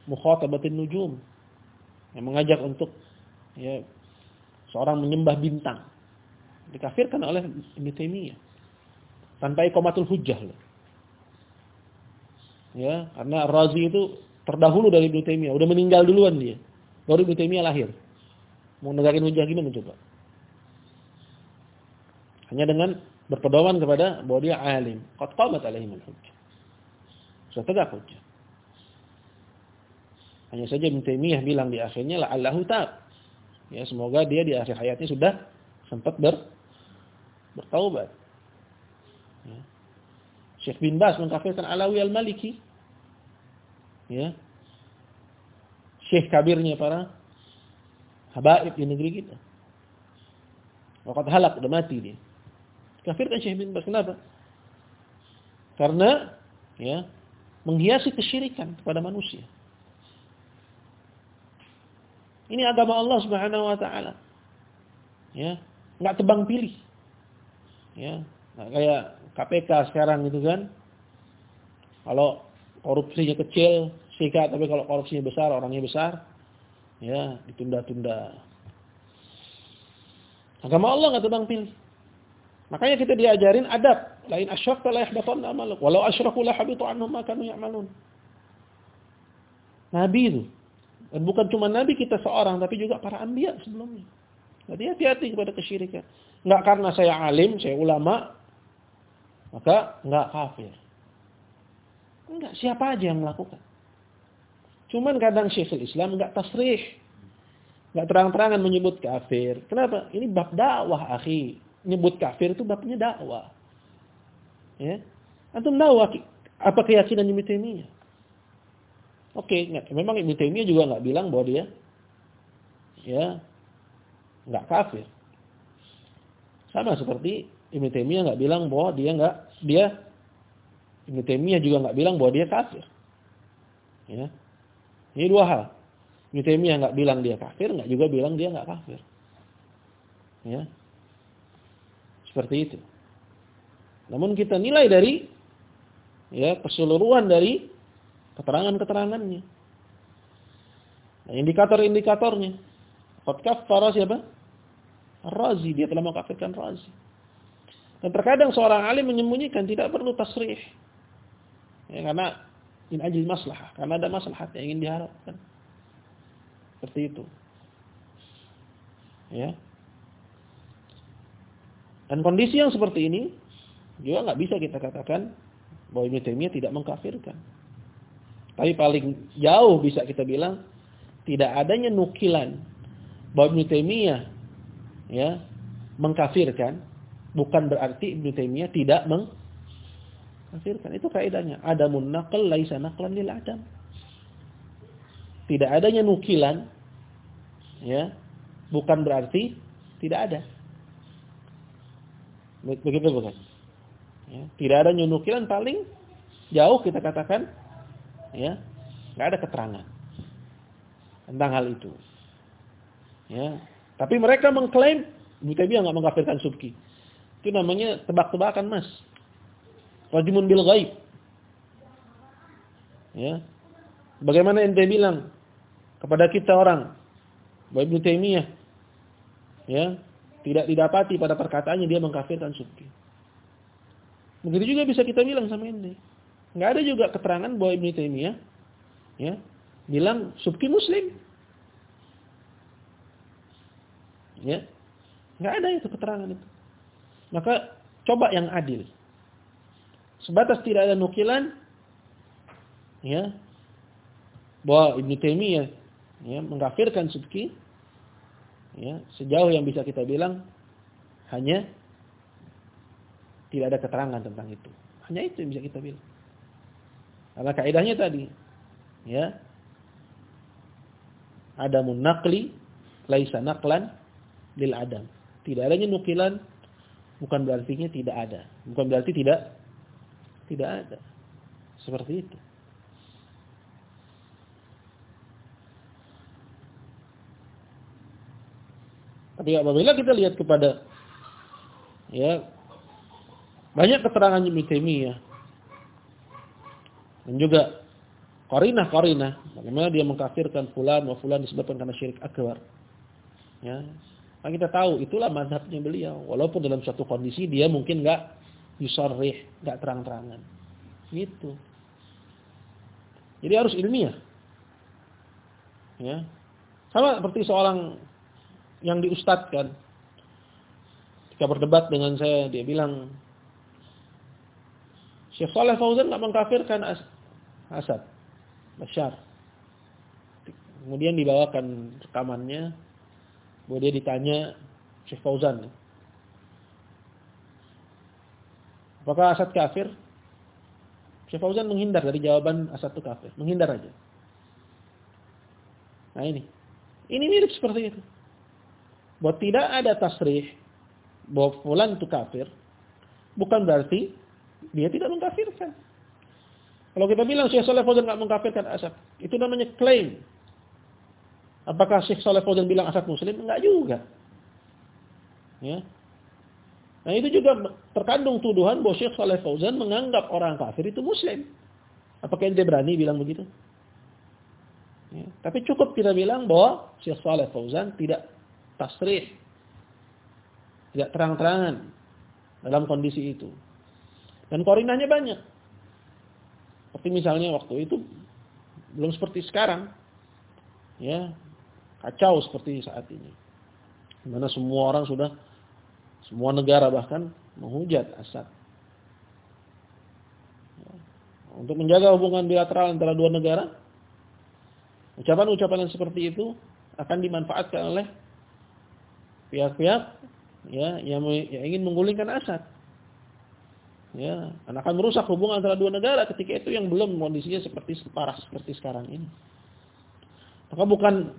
mukhatabatin nujum yang mengajak untuk ya seorang menyembah bintang dikafirkan oleh Ibnu Taimiyah tanpa ikomatul hujjah loh. Ya, karena Razi itu terdahulu dari Ibnu Taimiyah, udah meninggal duluan dia. Baru Ibnu Taimiyah lahir. Mau negakin hujjah gimana coba? Hanya dengan berpedoman kepada bahwa dia alim. Qad qamat alaihim al-hujjah. Sudah tegak hujjah. Hanya saja Ibn Taimiyah bilang di akhirnya la Allahu ta'ala. Ya, semoga dia di akhir hayatnya sudah sempat ber bertaubat. Ya. Syekh bin Bas mengkafirkan Alawi al-Maliki. Ya. Syekh kabirnya para habaib di negeri kita. Waqat halak, udah mati dia. Kafirkan Syekh bin Bas. Kenapa? Karena ya menghiasi kesyirikan kepada manusia. Ini agama Allah Subhanahu wa taala. Ya, enggak tebang pilih. Ya, kayak KPK sekarang gitu kan. Kalau korupsinya kecil, sikat, tapi kalau korupsinya besar, orangnya besar, ya ditunda-tunda. Agama Allah enggak tebang pilih. Makanya kita diajarin adab. Lain asyrakta la yahbatanna amaluk. Walau asyraku la habitu anhum ma kanu ya'malun. Nabi itu. Dan bukan cuma nabi kita seorang, tapi juga para anbiya sebelumnya. Jadi hati-hati kepada kesyirikan. Enggak karena saya alim, saya ulama, maka enggak kafir. Enggak, siapa aja yang melakukan. Cuman kadang Syekhul Islam enggak tasrih. Enggak terang-terangan menyebut kafir. Kenapa? Ini bab dakwah, akhi nyebut kafir itu bapaknya dakwah. Ya. Antum tahu apa keyakinan Ibnu Taimiyah? Oke, okay, memang Ibnu Taimiyah juga nggak bilang bahwa dia ya nggak kafir. Sama seperti Ibnu Taimiyah nggak bilang bahwa dia nggak dia Ibnu Taimiyah juga nggak bilang bahwa dia kafir. Ya. Ini dua hal. Ibnu Taimiyah nggak bilang dia kafir, nggak juga bilang dia nggak kafir. Ya. Seperti itu. Namun kita nilai dari ya keseluruhan dari keterangan-keterangannya. Nah, indikator-indikatornya. Qad kafara siapa? Razi, dia telah mengkafirkan Razi. Dan terkadang seorang alim menyembunyikan tidak perlu tasrih. Ya, karena in ajil maslahah, karena ada maslahat yang ingin diharapkan. Seperti itu. Ya. Dan kondisi yang seperti ini juga nggak bisa kita katakan bahwa Ibnu Taimiyah tidak mengkafirkan. Tapi paling jauh bisa kita bilang tidak adanya nukilan bahwa Ibnu Taimiyah ya mengkafirkan bukan berarti Ibnu Taimiyah tidak mengkafirkan. Itu kaidahnya. Adamun naql laisa naqlan lil adam. Tidak adanya nukilan ya bukan berarti tidak ada. Begitu bukan? Ya, tidak ada nukilan paling jauh kita katakan ya, nggak ada keterangan tentang hal itu. Ya, tapi mereka mengklaim Ibnu Taimiyah nggak mengkafirkan Subki. Itu namanya tebak-tebakan, Mas. Rajimun bil ghaib. Ya. Bagaimana ente bilang kepada kita orang bahwa Ibnu Taimiyah ya, tidak didapati pada perkataannya dia mengkafirkan Subki. Begitu juga bisa kita bilang sama ente. Enggak ada juga keterangan bahwa Ibnu Taimiyah ya, bilang Subki muslim. Ya. Enggak ada itu keterangan itu. Maka coba yang adil. Sebatas tidak ada nukilan ya bahwa Ibnu Taimiyah ya mengkafirkan Subki ya sejauh yang bisa kita bilang hanya tidak ada keterangan tentang itu. Hanya itu yang bisa kita bilang. Karena kaidahnya tadi ya ada munakli laisa naqlan lil adam. Tidak adanya nukilan bukan berarti tidak ada. Bukan berarti tidak tidak ada. Seperti itu. Tapi apabila kita lihat kepada ya banyak keterangan Ibnu Taimiyah dan juga korinah-korinah bagaimana dia mengkafirkan fulan wa fulan disebabkan karena syirik akbar. Ya. Nah, kita tahu itulah mazhabnya beliau walaupun dalam suatu kondisi dia mungkin enggak yusarrih, enggak terang-terangan. Gitu. Jadi harus ilmiah. Ya. Sama seperti seorang yang diustadkan. Ketika berdebat dengan saya, dia bilang, Syekh Saleh Fauzan nggak mengkafirkan As Asad, Bashar. Kemudian dibawakan rekamannya, bahwa dia ditanya Syekh Fauzan, apakah Asad kafir? Syekh Fauzan menghindar dari jawaban Asad itu kafir, menghindar aja. Nah ini, ini mirip seperti itu bahwa tidak ada tasrih bahwa fulan itu kafir, bukan berarti dia tidak mengkafirkan. Kalau kita bilang Syekh Saleh Fauzan tidak mengkafirkan Asad, itu namanya klaim. Apakah Syekh Saleh Fauzan bilang Asad muslim? Enggak juga. Ya. Nah itu juga terkandung tuduhan bahwa Syekh Saleh Fauzan menganggap orang kafir itu muslim. Apakah ente berani bilang begitu? Ya. Tapi cukup kita bilang bahwa Syekh Saleh Fauzan tidak tasrih. Tidak terang-terangan dalam kondisi itu. Dan korinahnya banyak. Seperti misalnya waktu itu belum seperti sekarang. Ya, kacau seperti saat ini. Di mana semua orang sudah semua negara bahkan menghujat Asad. Ya. Untuk menjaga hubungan bilateral antara dua negara, ucapan-ucapan yang seperti itu akan dimanfaatkan oleh pihak-pihak ya yang, yang ingin menggulingkan Asad. Ya, akan merusak hubungan antara dua negara ketika itu yang belum kondisinya seperti parah seperti sekarang ini. Maka bukan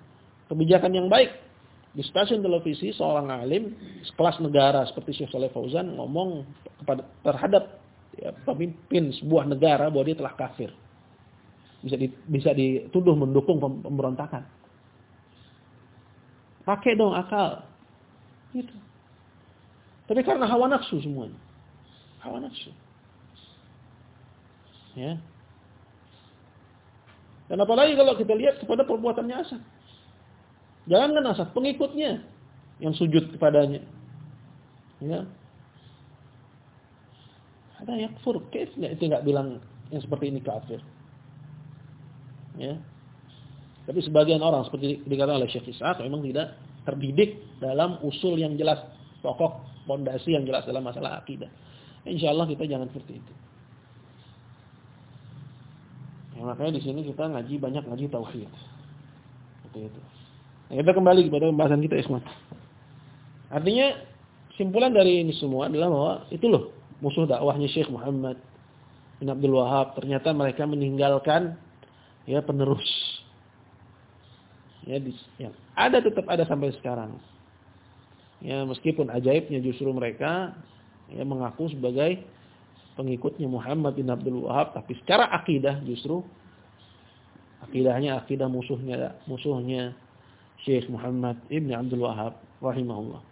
kebijakan yang baik di stasiun televisi seorang alim sekelas negara seperti Syekh Saleh Fauzan ngomong kepada terhadap ya, pemimpin sebuah negara bahwa dia telah kafir. Bisa di, bisa dituduh mendukung pemberontakan. Pakai dong akal. Gitu. Tapi karena hawa nafsu semuanya. Hawa nafsu. Ya. Dan apalagi kalau kita lihat kepada perbuatannya Asad. Jangan Asad, pengikutnya yang sujud kepadanya. Ya. Ada yang kaif itu nggak bilang yang seperti ini kafir. Ya. Tapi sebagian orang seperti dikatakan oleh Syekh Ishaq memang tidak terdidik dalam usul yang jelas, pokok pondasi yang jelas dalam masalah akidah. Insya Allah kita jangan seperti itu. Ya, makanya di sini kita ngaji banyak ngaji tauhid. Seperti itu. Kita kembali kepada pembahasan kita Isman. Artinya simpulan dari ini semua adalah bahwa itu loh musuh dakwahnya Syekh Muhammad bin Abdul Wahab. Ternyata mereka meninggalkan ya penerus ya yang ada tetap ada sampai sekarang. Ya meskipun ajaibnya justru mereka ya mengaku sebagai pengikutnya Muhammad bin Abdul Wahab tapi secara akidah justru akidahnya akidah musuhnya musuhnya Syekh Muhammad Ibn Abdul Wahab rahimahullah.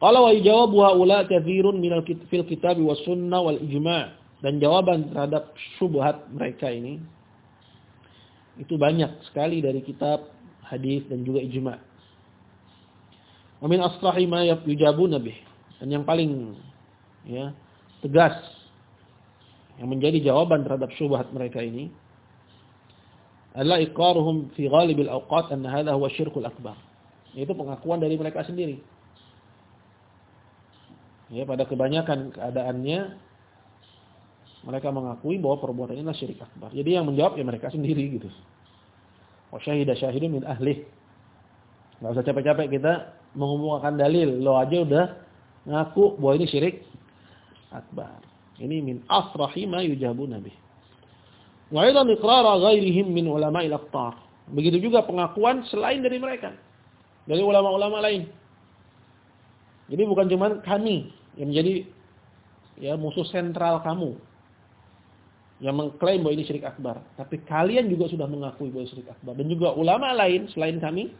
Qala wa jawabu haula katsirun minal fil kitab was sunnah wal ijma' dan jawaban terhadap syubhat mereka ini itu banyak sekali dari kitab, hadis dan juga ijma'. Wa min asrahi ma yujabuna bih. Dan yang paling ya tegas yang menjadi jawaban terhadap syubhat mereka ini adalah iqraruhum fi ghalibil awqat anna hadha huwa syirkul akbar. Itu pengakuan dari mereka sendiri. Ya, pada kebanyakan keadaannya mereka mengakui bahwa perbuatan ini adalah syirik akbar. Jadi yang menjawab ya mereka sendiri gitu. Wa syahida syahidun min ahli. Enggak usah capek-capek kita mengumpulkan dalil. Lo aja udah ngaku bahwa ini syirik akbar. Ini min asrahi ma yujabu nabi. Wa aidan iqrara ghairihim min ulama'il aqtar. Begitu juga pengakuan selain dari mereka. Dari ulama-ulama lain. Jadi bukan cuma kami yang menjadi ya musuh sentral kamu yang mengklaim bahwa ini syirik akbar, tapi kalian juga sudah mengakui bahwa syirik akbar dan juga ulama lain selain kami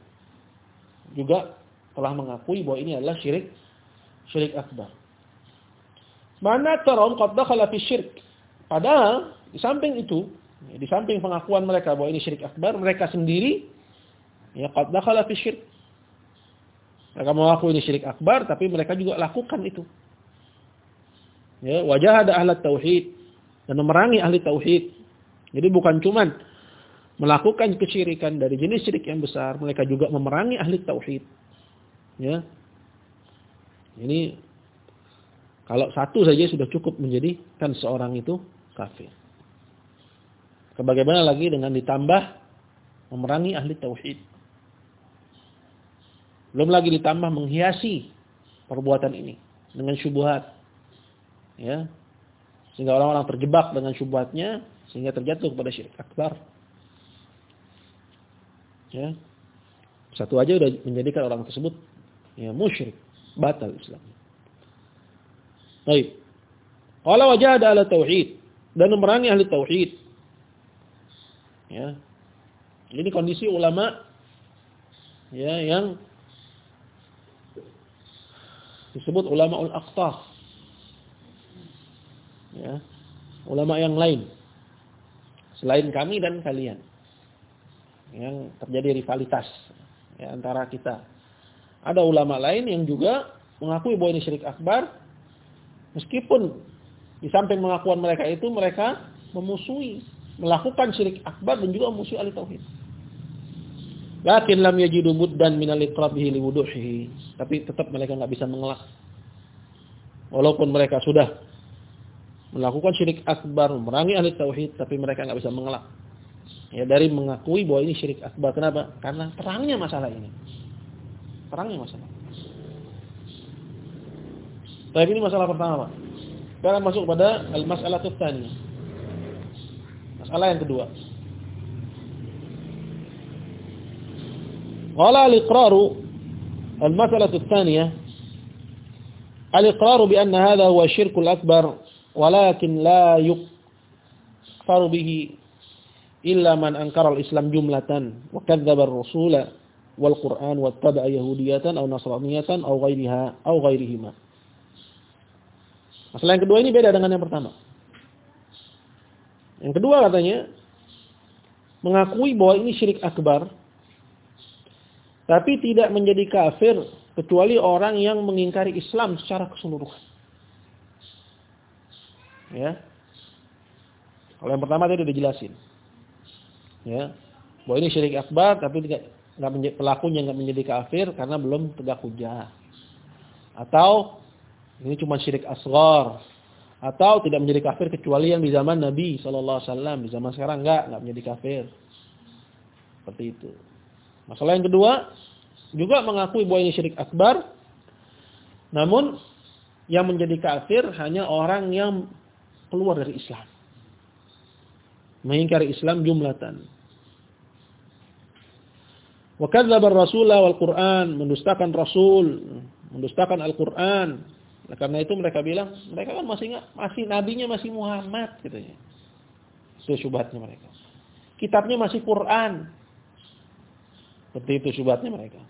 juga telah mengakui bahwa ini adalah syirik syirik akbar. Mana tarom qad dakhala fi syirk. Padahal di samping itu Ya, di samping pengakuan mereka bahwa ini syirik akbar, mereka sendiri ya qad dakhala fi syirk. Mereka mengaku ini syirik akbar tapi mereka juga lakukan itu. Ya, wajah ada ahli tauhid dan memerangi ahli tauhid. Jadi bukan cuman melakukan kesyirikan dari jenis syirik yang besar, mereka juga memerangi ahli tauhid. Ya. Ini kalau satu saja sudah cukup menjadikan seorang itu kafir. Bagaimana lagi dengan ditambah memerangi ahli tauhid. Belum lagi ditambah menghiasi perbuatan ini dengan syubhat. Ya. Sehingga orang-orang terjebak dengan syubhatnya sehingga terjatuh kepada syirik akbar. Ya. Satu aja sudah menjadikan orang tersebut ya musyrik, batal Islam. Baik. Wajah ada ala tauhid dan memerangi ahli tauhid Ya. Ini kondisi ulama ya yang disebut ulama ul aqtah. Ya. Ulama yang lain selain kami dan kalian. Yang terjadi rivalitas ya, antara kita. Ada ulama lain yang juga mengakui bahwa ini syirik akbar meskipun di samping pengakuan mereka itu mereka memusuhi melakukan syirik akbar dan juga musuh ahli tauhid. Lakin lam yajidu muddan min al-iqrabihi liwuduhihi. Tapi tetap mereka enggak bisa mengelak. Walaupun mereka sudah melakukan syirik akbar, memerangi ahli tauhid, tapi mereka enggak bisa mengelak. Ya dari mengakui bahwa ini syirik akbar. Kenapa? Karena terangnya masalah ini. Terangnya masalah. Tapi ini masalah pertama, Pak. Sekarang masuk pada al-mas'alah tsaniyah. Masalah yang kedua. Qala al-iqraru al-mas'alah ats-tsaniyah al-iqraru bi anna hadha huwa syirkul akbar walakin la yukfaru bihi illa man ankara al-islam jumlatan wa kadzdzaba ar-rasula wal Qur'an wa tabi'a yahudiyatan aw nasraniyatan aw ghairiha aw ghairihima. Masalah yang kedua ini beda dengan yang pertama. Yang kedua katanya, mengakui bahwa ini syirik akbar, tapi tidak menjadi kafir kecuali orang yang mengingkari Islam secara keseluruhan. Ya. Kalau yang pertama tadi sudah dijelasin. Ya. Bahwa ini syirik akbar tapi tidak enggak menjadi, pelakunya enggak menjadi kafir karena belum tegak hujah. Atau ini cuma syirik asghar atau tidak menjadi kafir kecuali yang di zaman Nabi Wasallam. Di zaman sekarang enggak enggak menjadi kafir. Seperti itu. Masalah yang kedua juga mengakui bahwa ini syirik akbar. Namun yang menjadi kafir hanya orang yang keluar dari Islam. Mengingkari Islam jumlatan. Wa kadzdzaba ar-rasula wal Qur'an mendustakan rasul mendustakan Al-Qur'an karena itu mereka bilang, mereka kan masih nggak, masih nabinya masih Muhammad katanya. Itu syubhatnya mereka. Kitabnya masih Quran. Seperti itu syubhatnya mereka.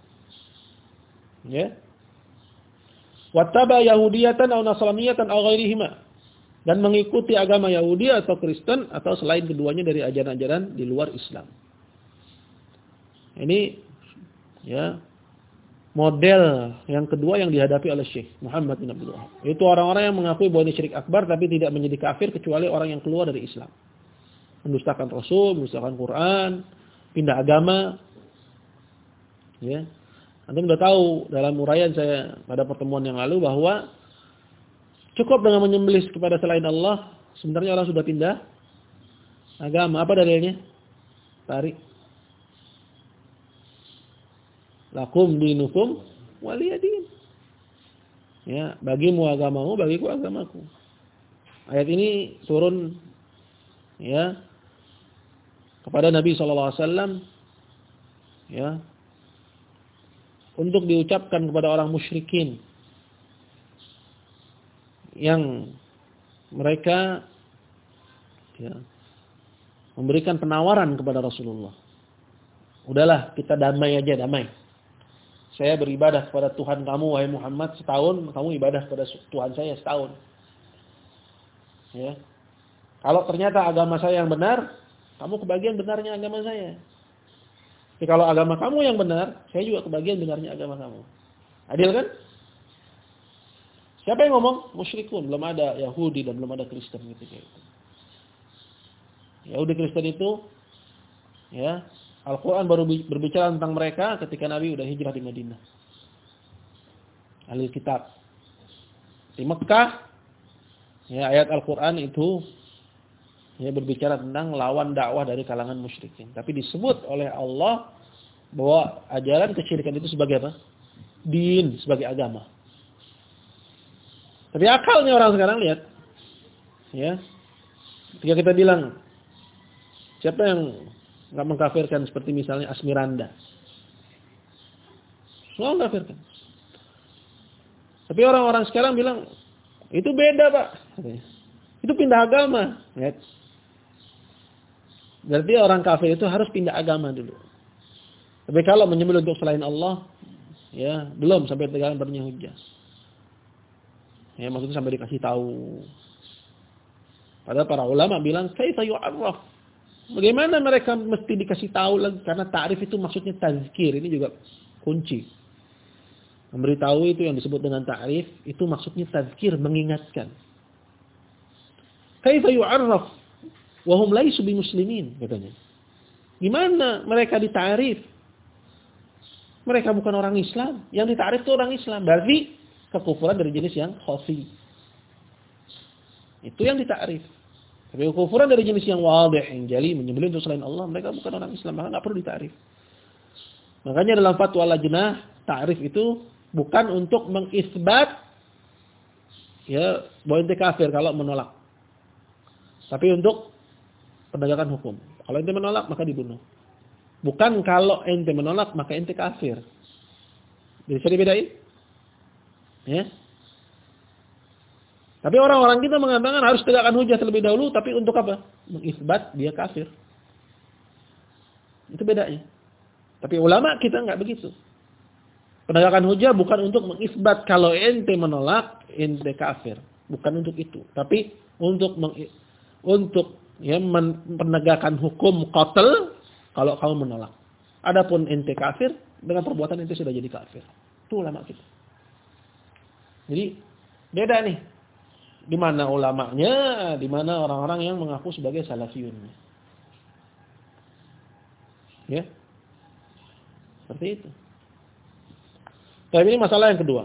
Ya. Wattaba yahudiyatan atau nasraniyatan atau ghairihima. Dan mengikuti agama Yahudi atau Kristen atau selain keduanya dari ajaran-ajaran di luar Islam. Ini ya model yang kedua yang dihadapi oleh Syekh Muhammad bin Abdul Wahab. Itu orang-orang yang mengakui bahwa ini syirik akbar tapi tidak menjadi kafir kecuali orang yang keluar dari Islam. Mendustakan Rasul, mendustakan Quran, pindah agama. Ya. Anda sudah tahu dalam uraian saya pada pertemuan yang lalu bahwa cukup dengan menyembelih kepada selain Allah, sebenarnya orang sudah pindah agama. Apa dalilnya? Tarik lakum dinukum waliyadin. Ya, bagimu agamamu, bagiku agamaku. Ayat ini turun ya kepada Nabi sallallahu alaihi wasallam ya untuk diucapkan kepada orang musyrikin yang mereka ya, memberikan penawaran kepada Rasulullah. Udahlah, kita damai aja, damai saya beribadah kepada Tuhan kamu wahai Muhammad setahun, kamu ibadah kepada Tuhan saya setahun. Ya. Kalau ternyata agama saya yang benar, kamu kebagian benarnya agama saya. Tapi kalau agama kamu yang benar, saya juga kebagian benarnya agama kamu. Adil kan? Siapa yang ngomong? Musyrikun, belum ada Yahudi dan belum ada Kristen gitu itu. Yahudi Kristen itu ya Al-Quran baru berbicara tentang mereka ketika Nabi udah hijrah di Madinah. Ahli kitab. Di Mekah, ya ayat Al-Quran itu ya berbicara tentang lawan dakwah dari kalangan musyrikin. Tapi disebut oleh Allah bahwa ajaran kesyirikan itu sebagai apa? Din, sebagai agama. Tapi akalnya orang sekarang lihat. Ya. Ketika kita bilang, siapa yang nggak mengkafirkan seperti misalnya Asmiranda. Semua mengkafirkan. Tapi orang-orang sekarang bilang itu beda pak, itu pindah agama. Berarti orang kafir itu harus pindah agama dulu. Tapi kalau menyembelih untuk selain Allah, ya belum sampai tegakkan barunya hujah. Ya maksudnya sampai dikasih tahu. Padahal para ulama bilang, kaifa yu'arraf Bagaimana mereka mesti dikasih tahu lagi karena ta'rif itu maksudnya tazkir. Ini juga kunci. Memberitahu itu yang disebut dengan ta'rif itu maksudnya tazkir, mengingatkan. Kaifa yu'arraf wa hum laisu muslimin katanya. Gimana mereka ditarif? Mereka bukan orang Islam. Yang ditarif itu orang Islam. Berarti kekufuran dari jenis yang khafi. Itu yang ditarif. Tapi kekufuran dari jenis yang wadih, yang jali, menyembelih untuk selain Allah, mereka bukan orang Islam, maka nggak perlu ditarif. Makanya dalam fatwa lajnah, ta'rif itu bukan untuk mengisbat ya bahwa ente kafir kalau menolak. Tapi untuk penegakan hukum. Kalau ente menolak maka dibunuh. Bukan kalau ente menolak maka ente kafir. Bisa dibedain? Ya. Tapi orang-orang kita mengatakan harus tegakkan hujah terlebih dahulu, tapi untuk apa? Mengisbat dia kafir. Itu bedanya. Tapi ulama kita nggak begitu. Penegakan hujah bukan untuk mengisbat kalau ente menolak, ente kafir. Bukan untuk itu. Tapi untuk meng, untuk ya menegakkan hukum kotel kalau kamu menolak. Adapun ente kafir, dengan perbuatan ente sudah jadi kafir. Itu ulama kita. Jadi beda nih di mana ulamanya, di mana orang-orang yang mengaku sebagai salafiyun. Ya. Seperti itu. Tapi ini masalah yang kedua.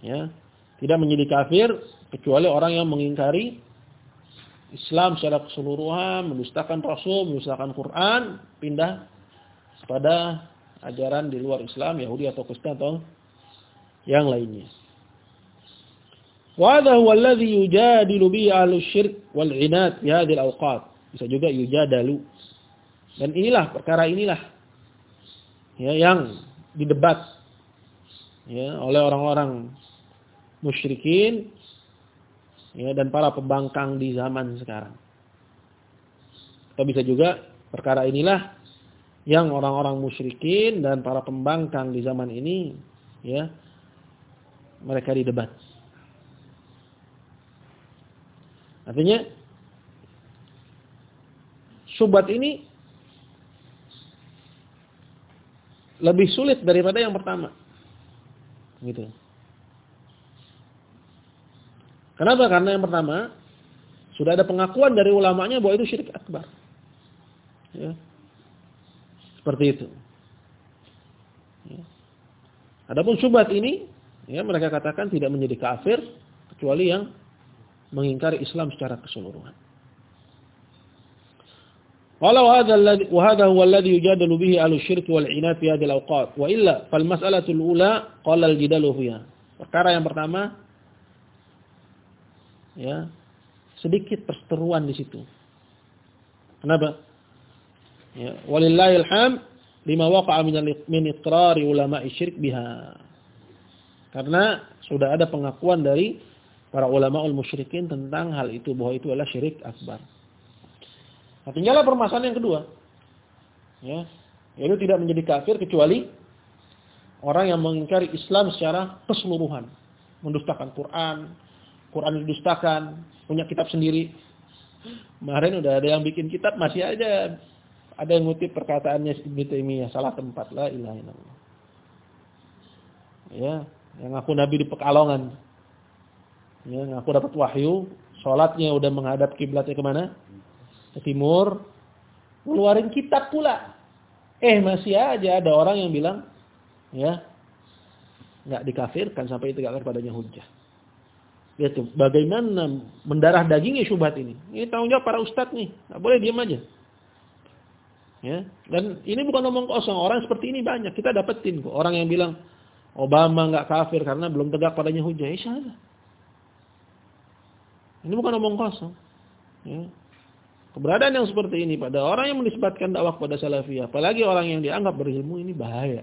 Ya. Tidak menjadi kafir kecuali orang yang mengingkari Islam secara keseluruhan, mendustakan Rasul, mendustakan Quran, pindah kepada ajaran di luar Islam, Yahudi atau Kristen atau yang lainnya. Huwa alladhi yujadilu bi ahlu syirk wal inat fi hadhihi al-awqat. Bisa juga yujadalu. Dan inilah perkara inilah ya yang didebat ya oleh orang-orang musyrikin ya dan para pembangkang di zaman sekarang. Atau bisa juga perkara inilah yang orang-orang musyrikin dan para pembangkang di zaman ini ya mereka didebat. Artinya syubhat ini lebih sulit daripada yang pertama. Gitu. Kenapa? Karena yang pertama sudah ada pengakuan dari ulamanya bahwa itu syirik akbar. Ya. Seperti itu. Ya. Adapun syubhat ini, ya mereka katakan tidak menjadi kafir kecuali yang mengingkari Islam secara keseluruhan. Walau hadha alladhi wa hadha huwa alladhi yujadalu bihi al-syirk wal inat fi hadhihi al-awqat wa illa fal mas'alatu al-ula qala al-jidalu fiha. Perkara yang pertama ya, sedikit perseteruan di situ. Kenapa? Ya, walillahil ham lima waqa'a min min iqrar ulama syirk biha. Karena sudah ada pengakuan dari para ulama ul musyrikin tentang hal itu bahwa itu adalah syirik akbar Nah, tinggallah permasalahan yang kedua. Ya, yaitu tidak menjadi kafir kecuali orang yang mengingkari Islam secara keseluruhan, mendustakan Quran, Quran didustakan, punya kitab sendiri. Kemarin udah ada yang bikin kitab masih aja ada yang ngutip perkataannya Ibnu Taimiyah salah tempat la ilaha. Ya, yang aku nabi di Pekalongan. Ya, aku dapat wahyu, sholatnya udah menghadap kiblatnya ke mana? ke timur, ngeluarin kitab pula. Eh masih aja ada orang yang bilang, ya nggak dikafirkan sampai itu gak padanya hujah. Lihat tuh, bagaimana mendarah dagingnya syubhat ini. Ini tanggung jawab para ustadz nih, nggak boleh diam aja. Ya, dan ini bukan ngomong kosong. Orang seperti ini banyak. Kita dapetin kok. Orang yang bilang Obama nggak kafir karena belum tegak padanya hujah. Ya. Ini bukan ngomong kosong. Ya. Keberadaan yang seperti ini pada orang yang menisbatkan dakwah pada salafiyah, apalagi orang yang dianggap berilmu ini bahaya.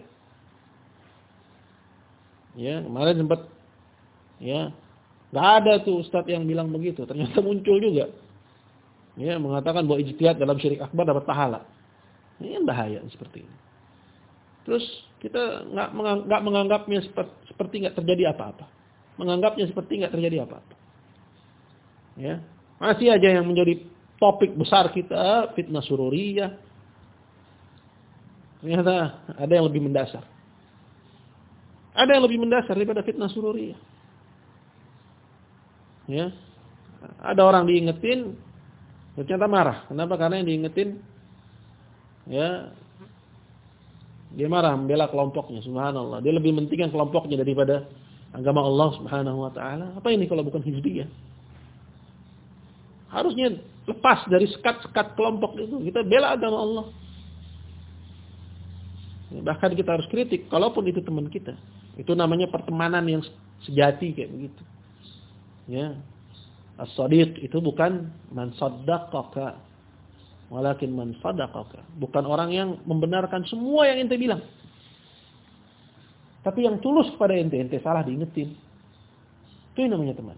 Ya, kemarin sempat ya, nggak ada tuh ustadz yang bilang begitu, ternyata muncul juga. Ya, mengatakan bahwa ijtihad dalam syirik akbar dapat pahala. Ini yang bahaya seperti ini. Terus kita nggak menganggapnya seperti nggak terjadi apa-apa. Menganggapnya seperti nggak terjadi apa-apa. Ya, masih aja yang menjadi topik besar kita fitnah sururiyah. Ternyata ada yang lebih mendasar. Ada yang lebih mendasar daripada fitnah sururiyah. Ya. Ada orang diingetin ternyata marah. Kenapa? Karena yang diingetin ya dia marah membela kelompoknya subhanallah. Dia lebih mentingkan kelompoknya daripada agama Allah Subhanahu wa taala. Apa ini kalau bukan hizbiyah? Harusnya lepas dari sekat-sekat kelompok itu. Kita bela agama Allah. Bahkan kita harus kritik, kalaupun itu teman kita. Itu namanya pertemanan yang sejati kayak begitu. Ya. As-sadiq itu bukan man saddaqaka, walakin man sadaqaka. Bukan orang yang membenarkan semua yang ente bilang. Tapi yang tulus kepada ente, ente salah diingetin. Itu yang namanya teman.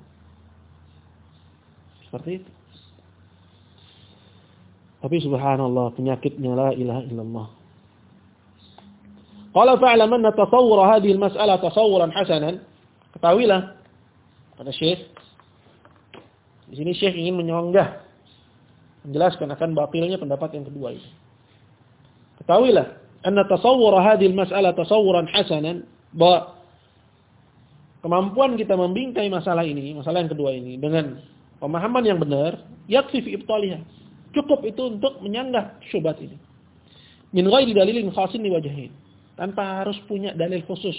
Seperti itu. Tapi subhanallah penyakitnya la ilaha illallah. Qala fa'lam anna tasawwur hadhihi al-mas'alah tasawwuran hasanan. Ketahuilah kata Syekh di sini Syekh ingin menyanggah menjelaskan akan batilnya pendapat yang kedua ini. Ketahuilah anna tasawwur hadhihi al-mas'alah tasawwuran hasanan bahwa kemampuan kita membingkai masalah ini, masalah yang kedua ini dengan pemahaman yang benar, yakfi fi ibtalihah Cukup itu untuk menyanggah syubhat ini. Min ghairi dalilin khasin wajahin. Tanpa harus punya dalil khusus.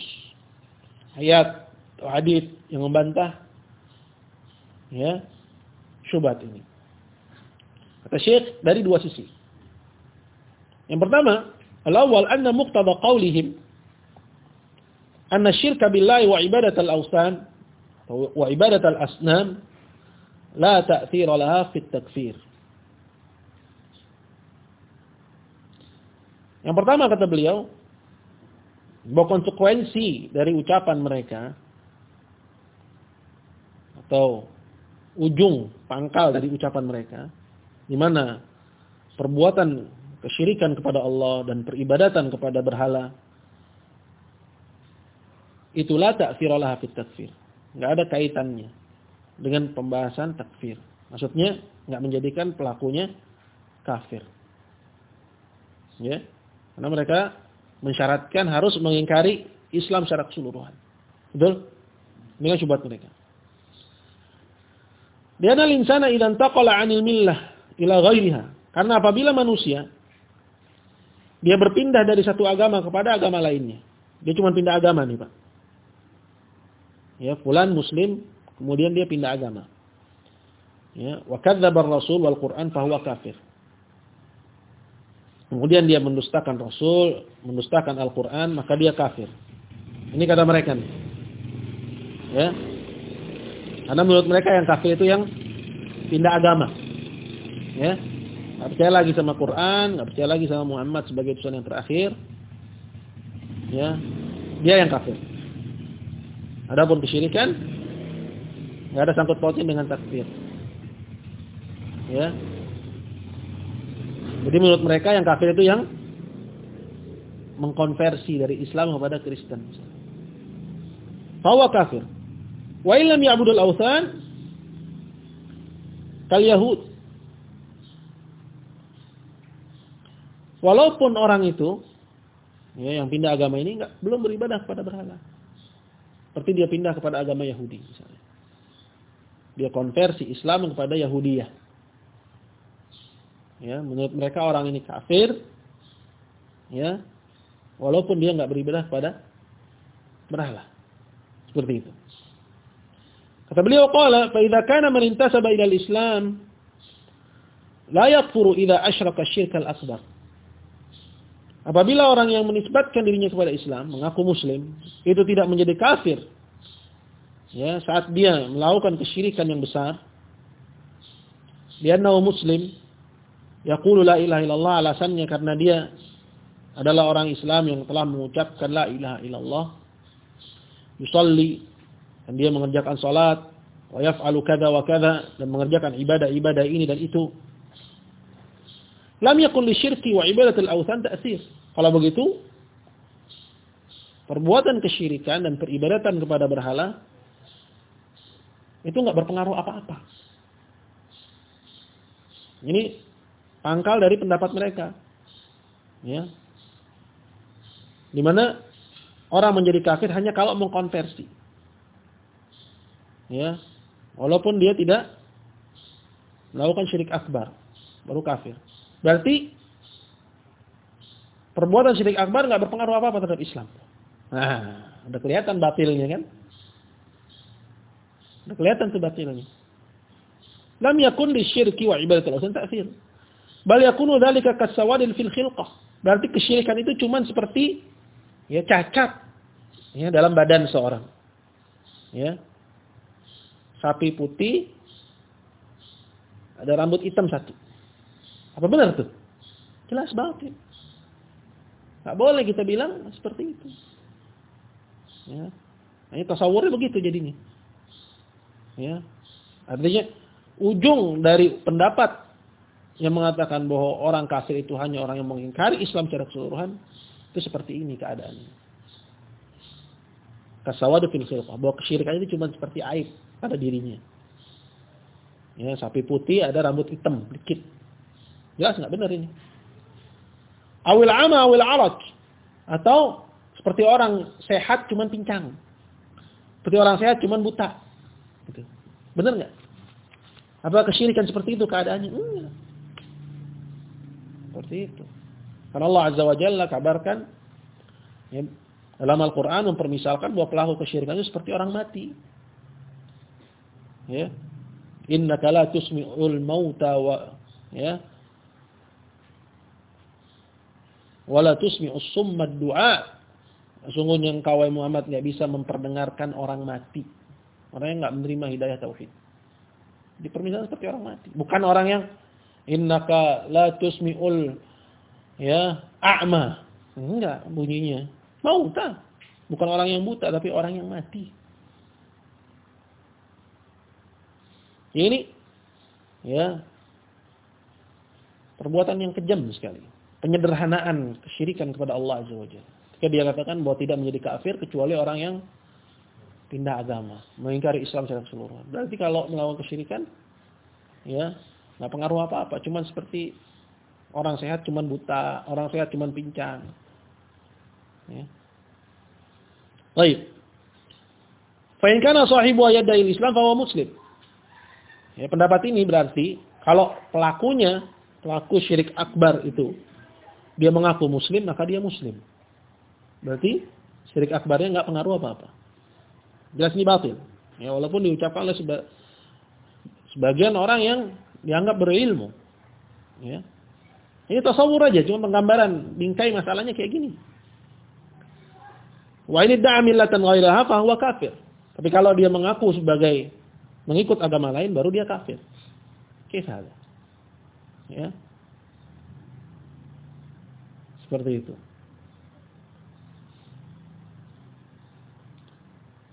Ayat atau hadis yang membantah ya syubhat ini. Kata Syekh dari dua sisi. Yang pertama, al-awwal anna muqtada qawlihim anna syirka billahi wa ibadat al-awsan wa ibadat al-asnam la ta'thir laha fi at-takfir. Yang pertama kata beliau, bahwa konsekuensi dari ucapan mereka atau ujung pangkal dari ucapan mereka di mana perbuatan kesyirikan kepada Allah dan peribadatan kepada berhala itulah takfiralah fit takfir. Enggak ada kaitannya dengan pembahasan takfir. Maksudnya enggak menjadikan pelakunya kafir. Ya. Karena mereka mensyaratkan harus mengingkari Islam secara keseluruhan. Betul? Ini kan syubhat mereka. Lianal insana idan taqala 'anil millah ila ghairiha. Karena apabila manusia dia berpindah dari satu agama kepada agama lainnya. Dia cuma pindah agama nih, Pak. Ya, fulan muslim, kemudian dia pindah agama. Ya, wa kadzdzaba rasul wal Qur'an fahuwa kafir. Kemudian dia mendustakan Rasul, mendustakan Al-Qur'an, maka dia kafir. Ini kata mereka. Ya. Karena menurut mereka yang kafir itu yang pindah agama. Ya. Gak percaya lagi sama Quran, gak percaya lagi sama Muhammad sebagai utusan yang terakhir. Ya. Dia yang kafir. Adapun kesyirikan nggak ada sangkut pautnya dengan takfir. Ya. Jadi menurut mereka yang kafir itu yang mengkonversi dari Islam kepada Kristen. Bahwa kafir. Wa illam ya'budul awthan kal yahud. Walaupun orang itu ya, yang pindah agama ini enggak belum beribadah kepada berhala. Seperti dia pindah kepada agama Yahudi misalnya. Dia konversi Islam kepada Yahudiyah. Ya, menurut mereka orang ini kafir. Ya. Walaupun dia enggak beribadah kepada berhala. Seperti itu. Kata beliau qala fa idza kana man intasaba ila al-islam la yakfuru idza asyraka syirka al-akbar. Apabila orang yang menisbatkan dirinya kepada Islam, mengaku muslim, itu tidak menjadi kafir. Ya, saat dia melakukan kesyirikan yang besar, dia muslim, yaqulu la ilaha illallah alasannya karena dia adalah orang Islam yang telah mengucapkan la ilaha illallah, yusalli dan dia mengerjakan salat, wa yaf'alu kadza wa kadza dan mengerjakan ibadah-ibadah ini dan itu lam yakun lisyirki wa ibadatul awthan ta'sir. Kalau begitu, perbuatan kesyirikan dan peribadatan kepada berhala itu enggak berpengaruh apa-apa. Ini pangkal dari pendapat mereka. Ya. Di mana orang menjadi kafir hanya kalau mengkonversi. Ya. Walaupun dia tidak melakukan syirik akbar, baru kafir. Berarti perbuatan syirik akbar nggak berpengaruh apa-apa terhadap Islam. Nah, udah kelihatan batilnya kan? Udah kelihatan tuh batilnya. Lam yakun di syirki wa ibadatul awsan ta'fir. Bal yakunu dzalika kasawadin fil khilqah. Berarti kesyirikan itu cuman seperti ya cacat ya dalam badan seorang. Ya. Sapi putih ada rambut hitam satu. Apa benar tuh? Jelas batil. Gak boleh kita bilang seperti itu. Ya. Nah, ini tasawurnya begitu jadinya. Ya. Artinya ujung dari pendapat yang mengatakan bahwa orang kafir itu hanya orang yang mengingkari Islam secara keseluruhan itu seperti ini keadaannya. Kasawadu fil khilqah bahwa kesyirikan itu cuma seperti aib pada dirinya. Ya, sapi putih ada rambut hitam dikit. Jelas nggak benar ini? Awil ama awil arak. Atau seperti orang sehat cuman pincang. Seperti orang sehat cuman buta. Gitu. Benar nggak? Apa kesyirikan seperti itu keadaannya? Enggak. Seperti itu. Karena Allah Azza wa Jalla kabarkan ya, dalam Al-Quran mempermisalkan bahwa pelaku kesyirikan itu seperti orang mati. Ya. Innaka la tusmi'ul mauta wa ya wala tusmi'us summad du'a. Sesungguhnya engkau Muhammad enggak bisa memperdengarkan orang mati. Orang yang enggak menerima hidayah tauhid. Dipermisalkan seperti orang mati, bukan orang yang innaka la tusmi'ul ya a'ma. Enggak bunyinya. Mauta. Bukan orang yang buta tapi orang yang mati. Ini ya perbuatan yang kejam sekali. Penyederhanaan kesyirikan kepada Allah Azza wa Jalla. Ketika dia katakan bahwa tidak menjadi kafir kecuali orang yang pindah agama, mengingkari Islam secara keseluruhan. Berarti kalau melawan kesyirikan ya nggak pengaruh apa-apa, cuman seperti orang sehat cuman buta, orang sehat cuman pincang. Ya. Baik. Fa in kana sahibu Islam fa muslim. Ya, pendapat ini berarti kalau pelakunya, pelaku syirik akbar itu dia mengaku muslim, maka dia muslim. Berarti syirik akbarnya nggak pengaruh apa-apa. Jelas ini batil. Ya, walaupun diucapkan oleh seba, sebagian orang yang dianggap berilmu. Ya. Ini tasawur aja, cuma penggambaran bingkai masalahnya kayak gini. Wa ini da'amillatan ghairaha fa huwa kafir. Tapi kalau dia mengaku sebagai mengikut agama lain baru dia kafir. Kisah. Ya. Seperti itu.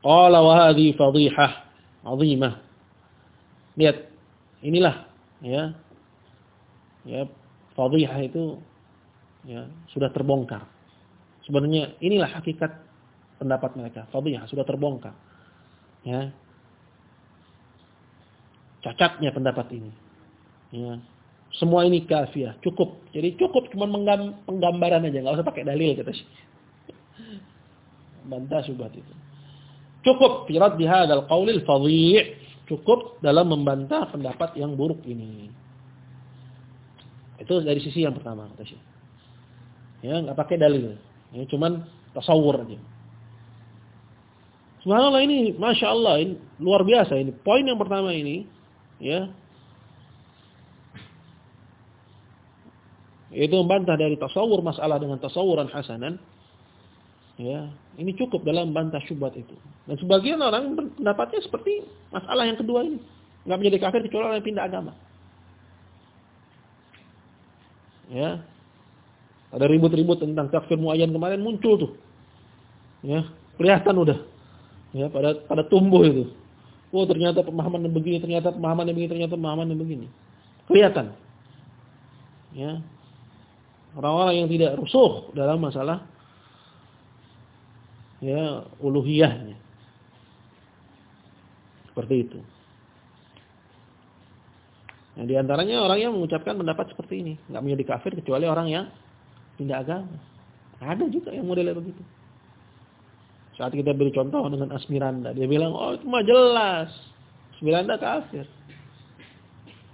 Qala wa hadhi fadhihah 'azimah. Lihat, inilah ya. Ya, fadhihah itu ya sudah terbongkar. Sebenarnya inilah hakikat pendapat mereka. Fadhihah sudah terbongkar. Ya, cacatnya pendapat ini. Ya. Semua ini kafiah, cukup. Jadi cukup cuma penggambaran aja, nggak usah pakai dalil kata sih. Bantah subhat itu. Cukup firat di hadzal qaulil cukup dalam membantah pendapat yang buruk ini. Itu dari sisi yang pertama kata sih. Ya, nggak pakai dalil. Ya, cuman tasawur aja. Subhanallah ini, masya Allah, ini luar biasa ini. Poin yang pertama ini, ya itu membantah dari tasawur masalah dengan tasawuran hasanan ya ini cukup dalam bantah syubhat itu dan sebagian orang pendapatnya seperti masalah yang kedua ini nggak menjadi kafir kecuali orang yang pindah agama ya ada ribut-ribut tentang kafir muayyan kemarin muncul tuh ya kelihatan udah ya pada pada tumbuh itu Oh ternyata pemahaman yang begini, ternyata pemahaman yang begini, ternyata pemahaman yang begini. Kelihatan. Ya. Orang-orang yang tidak rusuh dalam masalah ya uluhiyahnya. Seperti itu. Nah, di antaranya orang yang mengucapkan pendapat seperti ini, nggak menjadi kafir kecuali orang yang tidak agama. Ada juga yang modelnya begitu. Saat kita beri contoh dengan Asmiranda, dia bilang, oh itu mah jelas. Asmiranda kafir.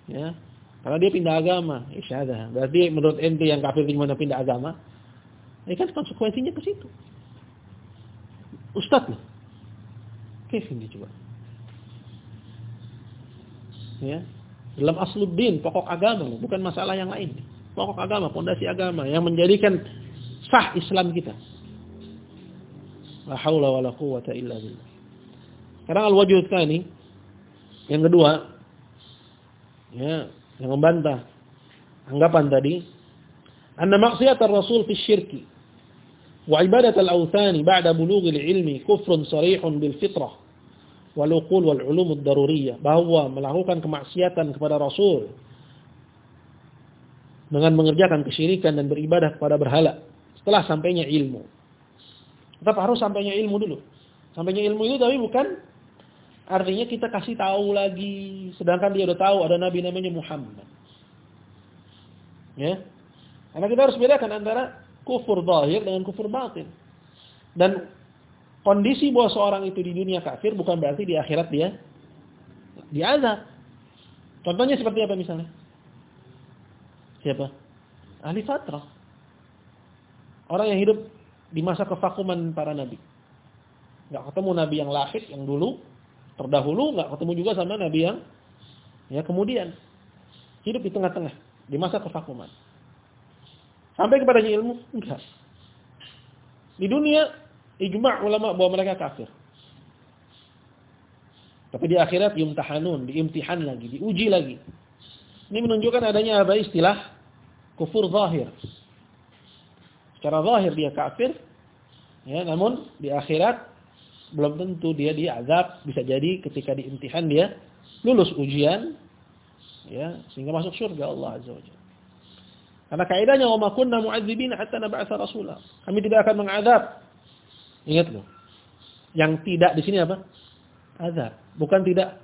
Ya, karena dia pindah agama. Isyadah. Berarti menurut ente yang kafir gimana pindah agama? Ini kan konsekuensinya ke situ. Ustadz loh. Dia coba. Ya. Dalam asluddin, pokok agama, bukan masalah yang lain. Pokok agama, pondasi agama yang menjadikan sah Islam kita. La haula wala quwata illa billah. Sekarang al-wajh tsani yang kedua ya, yang membantah anggapan tadi anna maksiyat ar-rasul fi syirki wa ibadat al-awthani ba'da bulugh al-ilmi kufrun sarihun bil fitrah wal uqul wal ulum ad-daruriyah bahwa melakukan kemaksiatan kepada rasul dengan mengerjakan kesyirikan dan beribadah kepada berhala setelah sampainya ilmu Tetap harus sampainya ilmu dulu. Sampainya ilmu itu tapi bukan artinya kita kasih tahu lagi. Sedangkan dia udah tahu ada nabi namanya Muhammad. Ya. Karena kita harus bedakan antara kufur zahir dengan kufur batin. Dan kondisi bahwa seorang itu di dunia kafir bukan berarti di akhirat dia diazab. Contohnya seperti apa misalnya? Siapa? Ahli fatrah. Orang yang hidup di masa kevakuman para nabi. Gak ketemu nabi yang lahir yang dulu, terdahulu, gak ketemu juga sama nabi yang ya kemudian. Hidup di tengah-tengah, di masa kevakuman. Sampai kepadanya ilmu? Enggak. Di dunia, ijma' ulama bahwa mereka kafir. Tapi di akhirat yumtahanun, diimtihan lagi, diuji lagi. Ini menunjukkan adanya apa istilah kufur zahir. Secara zahir dia kafir, ya, namun di akhirat belum tentu dia diazab, bisa jadi ketika diimtihan dia lulus ujian ya sehingga masuk surga Allah azza wajalla. Karena kaidahnya wa ma kunna mu'adzibina hatta nab'atsa. Kami tidak akan mengadab. Ingat loh. Yang tidak di sini apa? Azab. Bukan tidak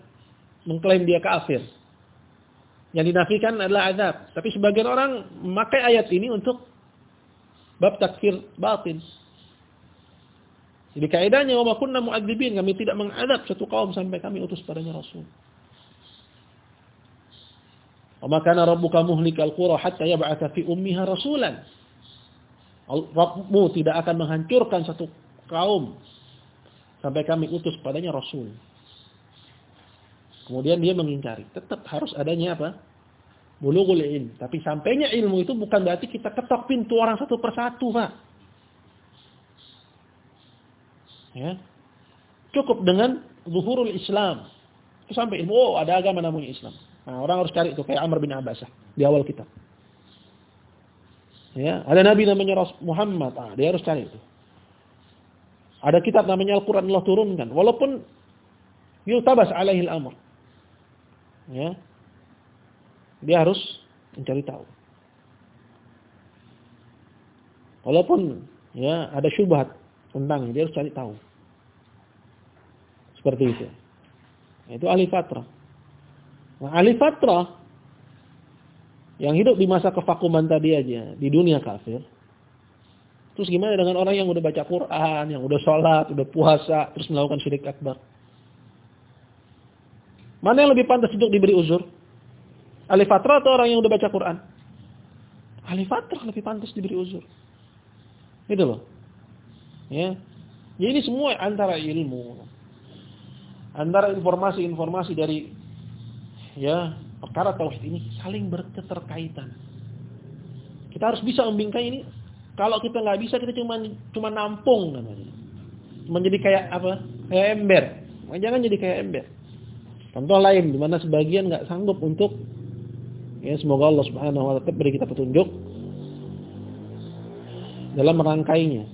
mengklaim dia kafir. Yang dinafikan adalah azab. Tapi sebagian orang memakai ayat ini untuk bab takfir batin. Jadi kaidahnya wa kunna mu'adzibin, kami tidak mengadab satu kaum sampai kami utus padanya rasul. Wa ma rabbuka muhlikal qura hatta yab'atha fi ummiha rasulan. Rabbmu tidak akan menghancurkan satu kaum sampai kami utus padanya rasul. Kemudian dia mengingkari. Tetap harus adanya apa? Bulughul ilm. Tapi sampainya ilmu itu bukan berarti kita ketok pintu orang satu persatu, Pak. Ya. Cukup dengan zuhurul Islam. Itu sampai ilmu, oh ada agama namanya Islam. Nah, orang harus cari itu kayak Amr bin Abbasah di awal kita. Ya, ada nabi namanya Muhammad, ah, dia harus cari itu. Ada kitab namanya Al-Qur'an Allah turunkan, walaupun yutabas alaihil amr. Ya. Dia harus mencari tahu. Walaupun ya ada syubhat tentang dia harus cari tahu. Seperti itu. Itu ahli fatrah. Nah, ahli fatrah yang hidup di masa kevakuman tadi aja di dunia kafir. Terus gimana dengan orang yang udah baca Quran, yang udah sholat, udah puasa, terus melakukan syirik akbar? Mana yang lebih pantas untuk diberi uzur? Ahli fatrah atau orang yang udah baca Quran? Ahli fatrah lebih pantas diberi uzur. Itu loh. Ya. Ya ini semua antara ilmu. Antara informasi-informasi dari ya perkara tauhid ini saling berketerkaitan. Kita harus bisa membingkai ini. Kalau kita nggak bisa kita cuma cuma nampung namanya. Cuma jadi kayak apa? Kayak ember. Jangan jadi kayak ember. Contoh lain di mana sebagian nggak sanggup untuk ya semoga Allah Subhanahu wa taala beri kita petunjuk dalam merangkainya.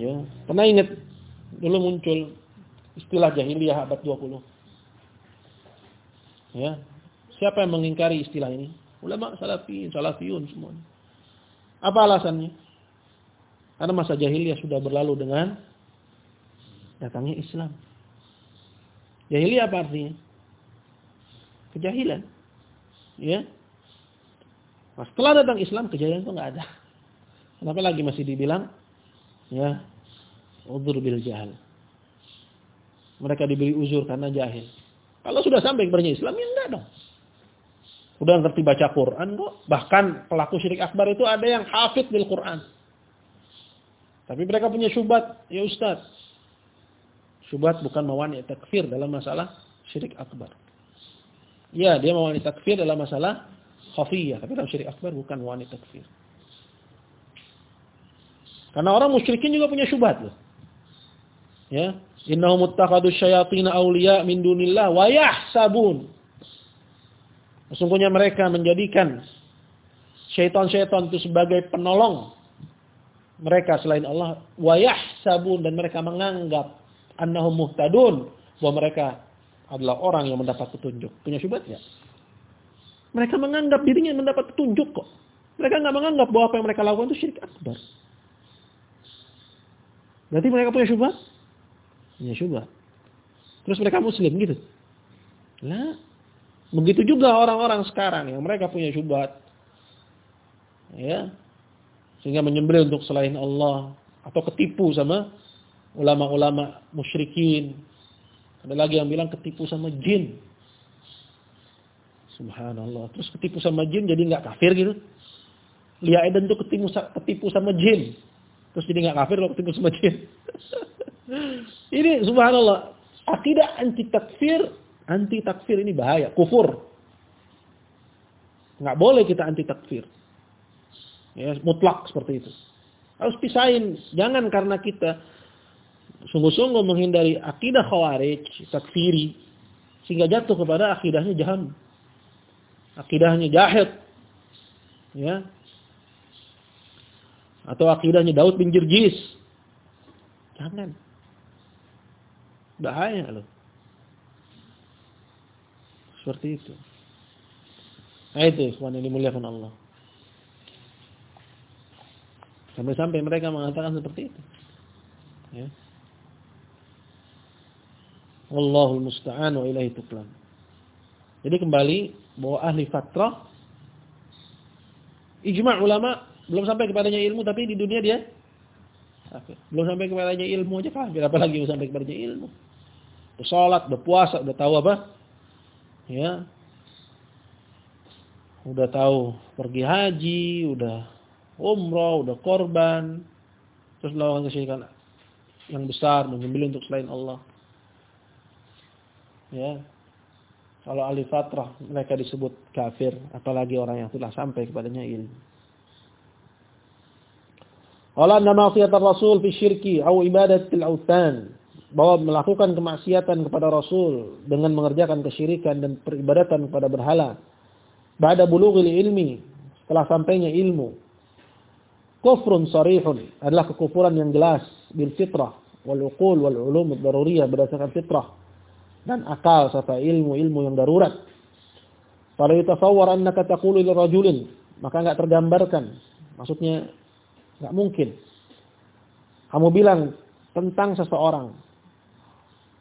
Ya, pernah ingat dulu muncul istilah jahiliyah abad 20. Ya. Siapa yang mengingkari istilah ini? Ulama salafi, salafiyun semua. Apa alasannya? Karena masa jahiliyah sudah berlalu dengan datangnya Islam. Jahiliyah apa artinya? Kejahilan. Ya. Nah, setelah datang Islam, kejahilan itu nggak ada. Kenapa lagi masih dibilang ya uzur bil jahal. Mereka diberi uzur karena jahil. Kalau sudah sampai kepada Islam, ya enggak dong. Udah ngerti baca Quran kok. Bahkan pelaku syirik akbar itu ada yang hafid bil Quran. Tapi mereka punya syubhat, ya Ustaz. Syubhat bukan mawani takfir dalam masalah syirik akbar. Ya, dia mawani takfir dalam masalah khafiyah. Tapi dalam syirik akbar bukan mawani takfir. Karena orang musyrikin juga punya syubhat loh. Ya, Innahum muttakhadu syayatin awliya min dunillah wa yahsabun. Sesungguhnya mereka menjadikan syaitan-syaitan itu sebagai penolong mereka selain Allah wa yahsabun dan mereka menganggap annahum muhtadun bahwa mereka adalah orang yang mendapat petunjuk. Punya syubhat ya? Mereka menganggap dirinya mendapat petunjuk kok. Mereka nggak menganggap bahwa apa yang mereka lakukan itu syirik akbar. Berarti mereka punya syubhat? punya syubhat. Terus mereka muslim gitu. Lah, begitu juga orang-orang sekarang yang mereka punya syubhat. Ya. Sehingga menyembelih untuk selain Allah atau ketipu sama ulama-ulama musyrikin. Ada lagi yang bilang ketipu sama jin. Subhanallah. Terus ketipu sama jin jadi nggak kafir gitu. Lia Eden tuh ketipu, ketipu sama jin. Terus jadi nggak kafir kalau ketipu sama jin. Ini subhanallah, akidah anti takfir, anti takfir ini bahaya, kufur. Nggak boleh kita anti takfir. Ya, mutlak seperti itu. Harus pisahin, jangan karena kita sungguh-sungguh menghindari akidah khawarij, takfiri, sehingga jatuh kepada akidahnya jaham. Akidahnya jahid. Ya. Atau akidahnya Daud bin Jirjis. Jangan. Bahaya loh. Seperti itu. Nah itu ikhwan yang dimuliakan Allah. Sampai-sampai mereka mengatakan seperti itu. Ya. Wallahul musta'an wa ilahi tuklan. Jadi kembali bahwa ahli fatrah ijma' ulama belum sampai kepadanya ilmu tapi di dunia dia. Belum sampai kepadanya ilmu aja kafir apalagi sampai kepadanya ilmu. Udah salat, udah puasa, udah tahu apa? Ya. Udah tahu pergi haji, udah umrah, udah korban, terus melakukan kesyirikan yang besar, menyembelih untuk selain Allah. Ya. Kalau ahli fatrah mereka disebut kafir, apalagi orang yang telah sampai kepadanya ilmu. Wala anna ma'siyat Rasul fi syirki au ibadatil autan. Bahwa melakukan kemaksiatan kepada Rasul dengan mengerjakan kesyirikan dan peribadatan kepada berhala. Ba'da bulughil ilmi, setelah sampainya ilmu kufrun sarihun adalah kekufuran yang jelas bil fitrah wal uqul wal ulum daruriyah berdasarkan fitrah dan akal serta ilmu-ilmu yang darurat. Kalau yatasawwar annaka taqulu lil rajulin, maka enggak tergambarkan. Maksudnya enggak mungkin. Kamu bilang tentang seseorang.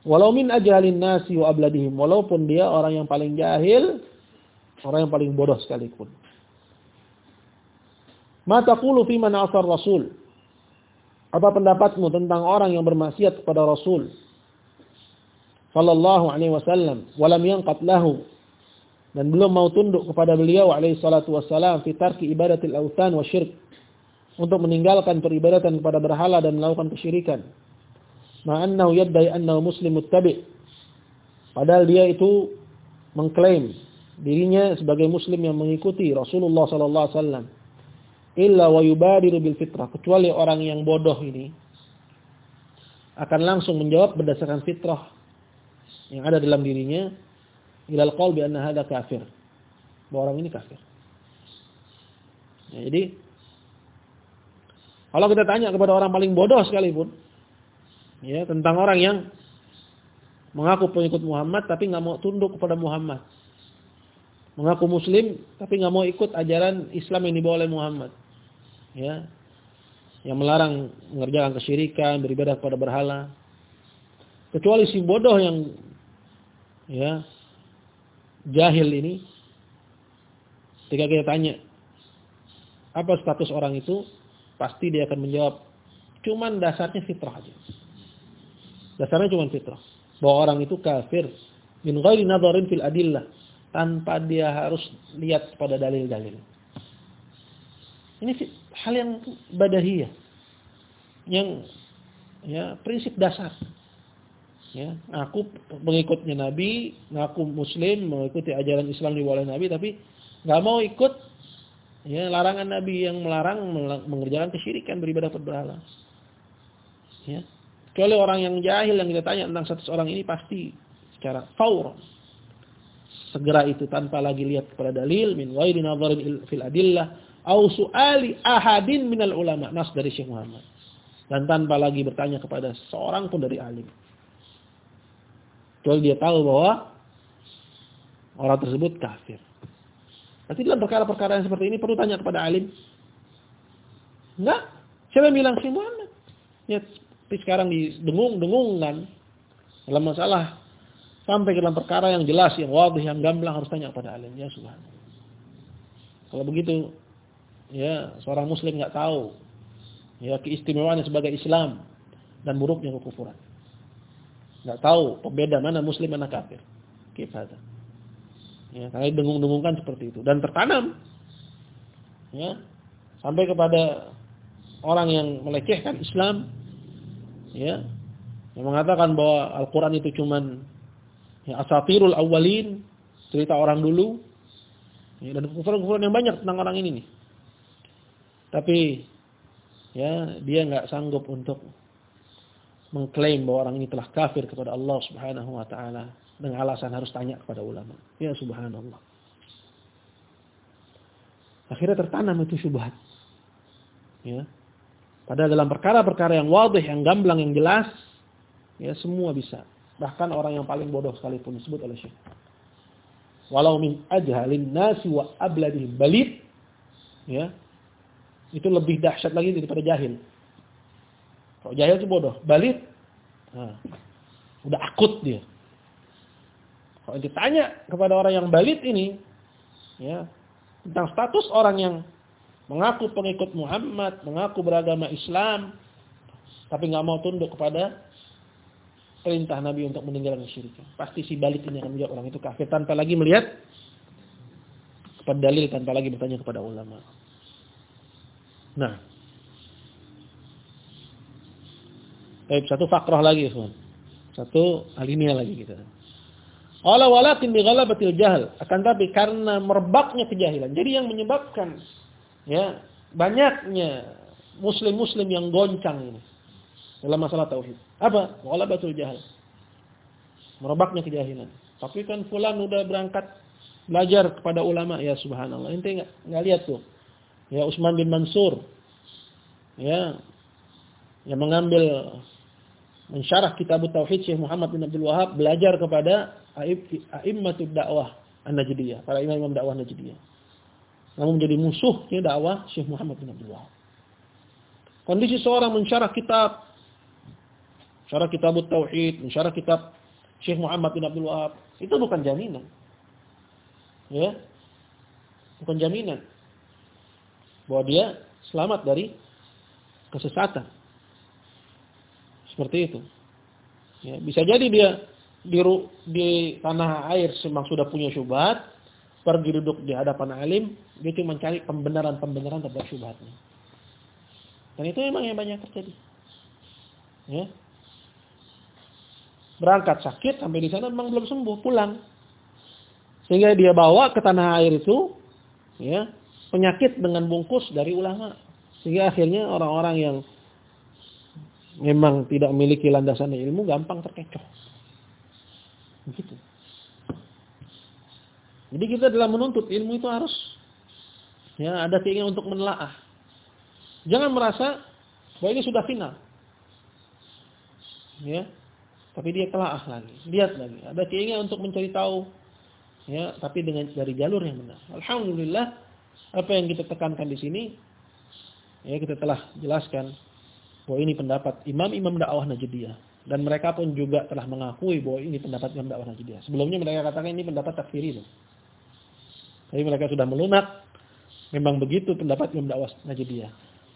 Walau min ajalin nasi wa abladihim, walaupun dia orang yang paling jahil, orang yang paling bodoh sekalipun. Mata kulu fi man asar Rasul. Apa pendapatmu tentang orang yang bermaksiat kepada Rasul? Sallallahu alaihi wasallam, walam yanqat lahu dan belum mau tunduk kepada beliau alaihi salatu wassalam fi ibadatil autan wa syirk untuk meninggalkan peribadatan kepada berhala dan melakukan kesyirikan. Ma'annahu yaddai annahu muslim muttabi. Padahal dia itu mengklaim dirinya sebagai muslim yang mengikuti Rasulullah sallallahu alaihi wasallam. Illa wa yubadiru bil fitrah. Kecuali orang yang bodoh ini akan langsung menjawab berdasarkan fitrah yang ada dalam dirinya. Ilal qaul bi anna hadza kafir. Bahwa orang ini kafir. Ya, jadi kalau kita tanya kepada orang paling bodoh sekalipun ya tentang orang yang mengaku pengikut Muhammad tapi nggak mau tunduk kepada Muhammad mengaku muslim tapi nggak mau ikut ajaran Islam yang dibawa oleh Muhammad ya yang melarang mengerjakan kesyirikan, beribadah kepada berhala. Kecuali si bodoh yang ya jahil ini ketika kita tanya apa status orang itu, pasti dia akan menjawab cuman dasarnya fitrah aja. Dasarnya cuma fitrah. Bahwa orang itu kafir min ghairi nadharin fil adillah tanpa dia harus lihat pada dalil-dalil. Ini hal yang badahiyah. Yang ya prinsip dasar. Ya, aku pengikutnya Nabi, ngaku muslim, mengikuti ajaran Islam di oleh Nabi tapi nggak mau ikut ya larangan Nabi yang melarang mengerjakan kesyirikan beribadah berhala. Ya. Kecuali orang yang jahil yang kita tanya tentang satu orang ini pasti secara faur. Segera itu tanpa lagi lihat kepada dalil min ghairi nadharin fil adillah au su'ali ahadin minal ulama nas dari Syekh Muhammad. Dan tanpa lagi bertanya kepada seorang pun dari alim. Kecuali dia tahu bahwa orang tersebut kafir. Nanti dalam perkara-perkara yang seperti ini perlu tanya kepada alim. Enggak? Siapa yang bilang Syekh Muhammad? Ya tapi sekarang didengung-dengungkan dalam masalah. Sampai ke dalam perkara yang jelas yang wadih yang gamblang harus tanya kepada alim. Ya subhanallah. Kalau begitu ya seorang muslim nggak tahu ya keistimewaannya sebagai Islam dan buruknya kekufuran. Nggak tahu pembeda mana muslim mana kafir. Kita Ya, karena dengung-dengungkan seperti itu. Dan tertanam ya sampai kepada orang yang melecehkan Islam ya yang mengatakan bahwa Al-Qur'an itu cuman ya asatirul awwalin cerita orang dulu ya, dan kekufuran-kekufuran yang banyak tentang orang ini nih tapi ya dia nggak sanggup untuk mengklaim bahwa orang ini telah kafir kepada Allah Subhanahu wa taala dengan alasan harus tanya kepada ulama. Ya subhanallah. Akhirnya tertanam itu syubhat. Ya. Padahal dalam perkara-perkara yang wadih, yang gamblang, yang jelas, ya semua bisa. Bahkan orang yang paling bodoh sekalipun disebut oleh Syekh. walau min ajhalin nasi wa abladihim balid ya itu lebih dahsyat lagi daripada jahil kalau jahil itu bodoh balid nah, udah akut dia kalau ditanya kepada orang yang balid ini ya tentang status orang yang mengaku pengikut Muhammad, mengaku beragama Islam, tapi nggak mau tunduk kepada perintah Nabi untuk meninggalkan syirik. Pasti si balik ini akan menjawab orang itu kafir tanpa lagi melihat kepada dalil, tanpa lagi bertanya kepada ulama. Nah, Baik, satu fakrah lagi, Ikhwan. Satu alinea lagi kita. Allah walakin batil jahal. Akan tapi karena merebaknya kejahilan. Jadi yang menyebabkan ya banyaknya muslim-muslim yang goncang ini dalam masalah tauhid. Apa? batul jahal. Merebaknya kejahilan. Tapi kan fulan udah berangkat belajar kepada ulama ya subhanallah. Ente enggak enggak lihat tuh. Ya Utsman bin Mansur. Ya yang mengambil mensyarah kitab tauhid Syekh Muhammad bin Abdul Wahab belajar kepada a'immatud dakwah An-Najdiyah, para imam-imam dakwah Najdiyah namun menjadi musuhnya dakwah Syekh Muhammad bin Abdul Wahab. Kondisi seorang mensyarah kitab syarah kitab tauhid, mensyarah kitab Syekh Muhammad bin Abdul Wahab, itu bukan jaminan. Ya. Bukan jaminan bahwa dia selamat dari kesesatan. Seperti itu. Ya, bisa jadi dia di, di tanah air memang sudah punya syubhat, pergi duduk di hadapan alim, dia cuma mencari pembenaran-pembenaran terhadap syubhatnya. Dan itu memang yang banyak terjadi. Ya. Berangkat sakit sampai di sana memang belum sembuh, pulang. Sehingga dia bawa ke tanah air itu ya, penyakit dengan bungkus dari ulama. Sehingga akhirnya orang-orang yang memang tidak memiliki landasan ilmu gampang terkecoh. Begitu. Jadi kita dalam menuntut ilmu itu harus ya ada keinginan untuk menelaah. Jangan merasa bahwa ini sudah final. Ya. Tapi dia telaah lagi, lihat lagi. Ada keinginan untuk mencari tahu ya, tapi dengan dari jalur yang benar. Alhamdulillah apa yang kita tekankan di sini ya kita telah jelaskan bahwa ini pendapat imam-imam dakwah Najdiyah dan mereka pun juga telah mengakui bahwa ini pendapat imam dakwah Najdiyah. Sebelumnya mereka katakan ini pendapat takfiri loh. Tapi mereka sudah melunak. Memang begitu pendapat Imam Dakwah Najibiyah.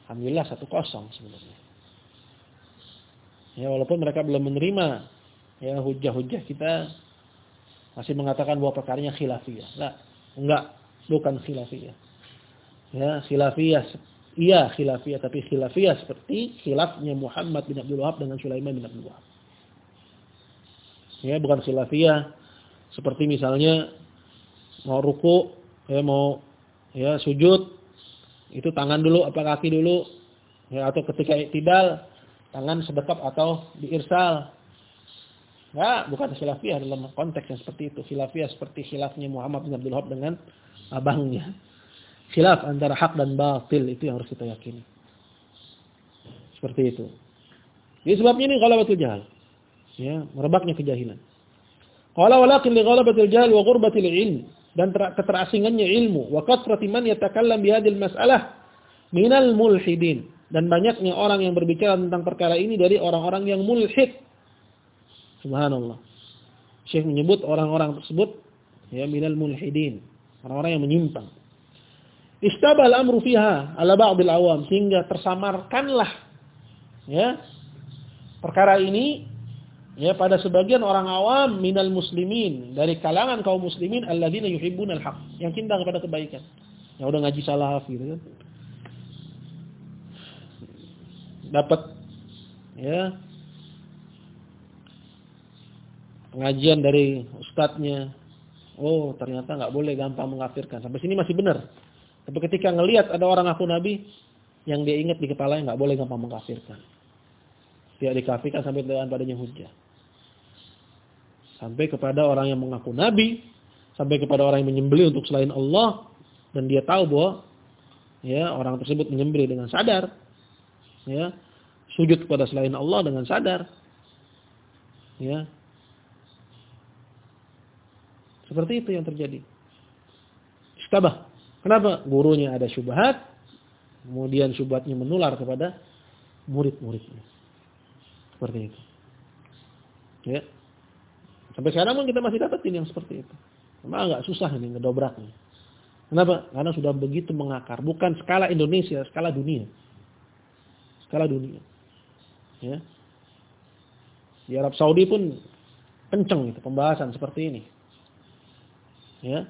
Alhamdulillah satu kosong sebenarnya. Ya walaupun mereka belum menerima ya hujah-hujah kita masih mengatakan bahwa perkaranya khilafiyah. Lah, enggak, bukan khilafiyah. Ya, khilafiyah iya khilafiyah tapi khilafiyah seperti khilafnya Muhammad bin Abdul Wahab dengan Sulaiman bin Abdul Wahab. Ya, bukan khilafiyah seperti misalnya mau ruku ya mau ya sujud. Itu tangan dulu apa kaki dulu. Ya atau ketika tidak tangan sedekap atau diirsal. Ya bukan khilafiyah dalam konteks yang seperti itu. Khilafiyah seperti khilafnya Muhammad bin Abdul Wahab dengan abangnya. Khilaf antara hak dan batil itu yang harus kita yakini. Seperti itu. Jadi sebabnya ini kalau betul jahal. Ya merebaknya kejahilan. Qala walakin li ghalabatil jahal wa ghurbatil ilm dan keterasingannya ilmu. Wa kathrati man yatakallam bihadil mas'alah minal mulhidin. Dan banyaknya orang yang berbicara tentang perkara ini dari orang-orang yang mulhid. Subhanallah. Syekh menyebut orang-orang tersebut ya minal mulhidin, orang-orang yang menyimpang. Istabal amru fiha ala ba'dil awam sehingga tersamarkanlah ya perkara ini ya pada sebagian orang awam minal muslimin dari kalangan kaum muslimin alladzina yuhibbunal haq yang cinta kepada kebaikan. Yang udah ngaji salaf gitu kan. Dapat ya pengajian dari ustadznya. Oh ternyata nggak boleh gampang mengafirkan. Sampai sini masih benar. Tapi ketika ngelihat ada orang aku nabi yang dia ingat di kepalanya nggak boleh gampang mengkafirkan dia dikafirkan sampai dengan padanya hujah sampai kepada orang yang mengaku nabi, sampai kepada orang yang menyembeli untuk selain Allah dan dia tahu bahwa ya orang tersebut menyembeli dengan sadar, ya sujud kepada selain Allah dengan sadar, ya Seperti itu yang terjadi. Istabah. Kenapa? Gurunya ada syubhat, kemudian syubhatnya menular kepada murid-muridnya. Seperti itu. Ya. Sampai sekarang pun kita masih dapetin yang seperti itu. Memang agak susah ini ngedobraknya. Kenapa? Karena sudah begitu mengakar. Bukan skala Indonesia, skala dunia. Skala dunia. Ya. Di Arab Saudi pun kenceng itu pembahasan seperti ini. Ya.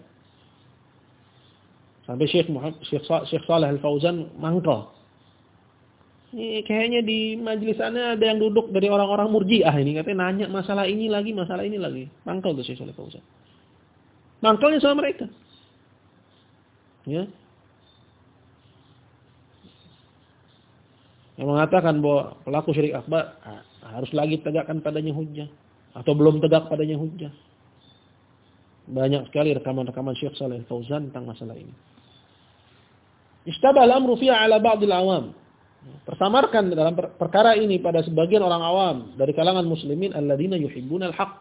Sampai Syekh Muhammad Syekh, Syekh Saleh Al-Fauzan mangkel. Ini kayaknya di majelis sana ada yang duduk dari orang-orang murjiah ini katanya nanya masalah ini lagi, masalah ini lagi. Mangkel tuh Syekh Saleh Fauzan. Mangkelnya sama mereka. Ya. Yang mengatakan bahwa pelaku syirik akbar harus lagi tegakkan padanya hujah atau belum tegak padanya hujah. Banyak sekali rekaman-rekaman Syekh Saleh Fauzan tentang masalah ini. Istabah al-amru fiha ala ba'dil awam. Persamarkan dalam perkara ini pada sebagian orang awam dari kalangan muslimin alladzina yuhibbunal haq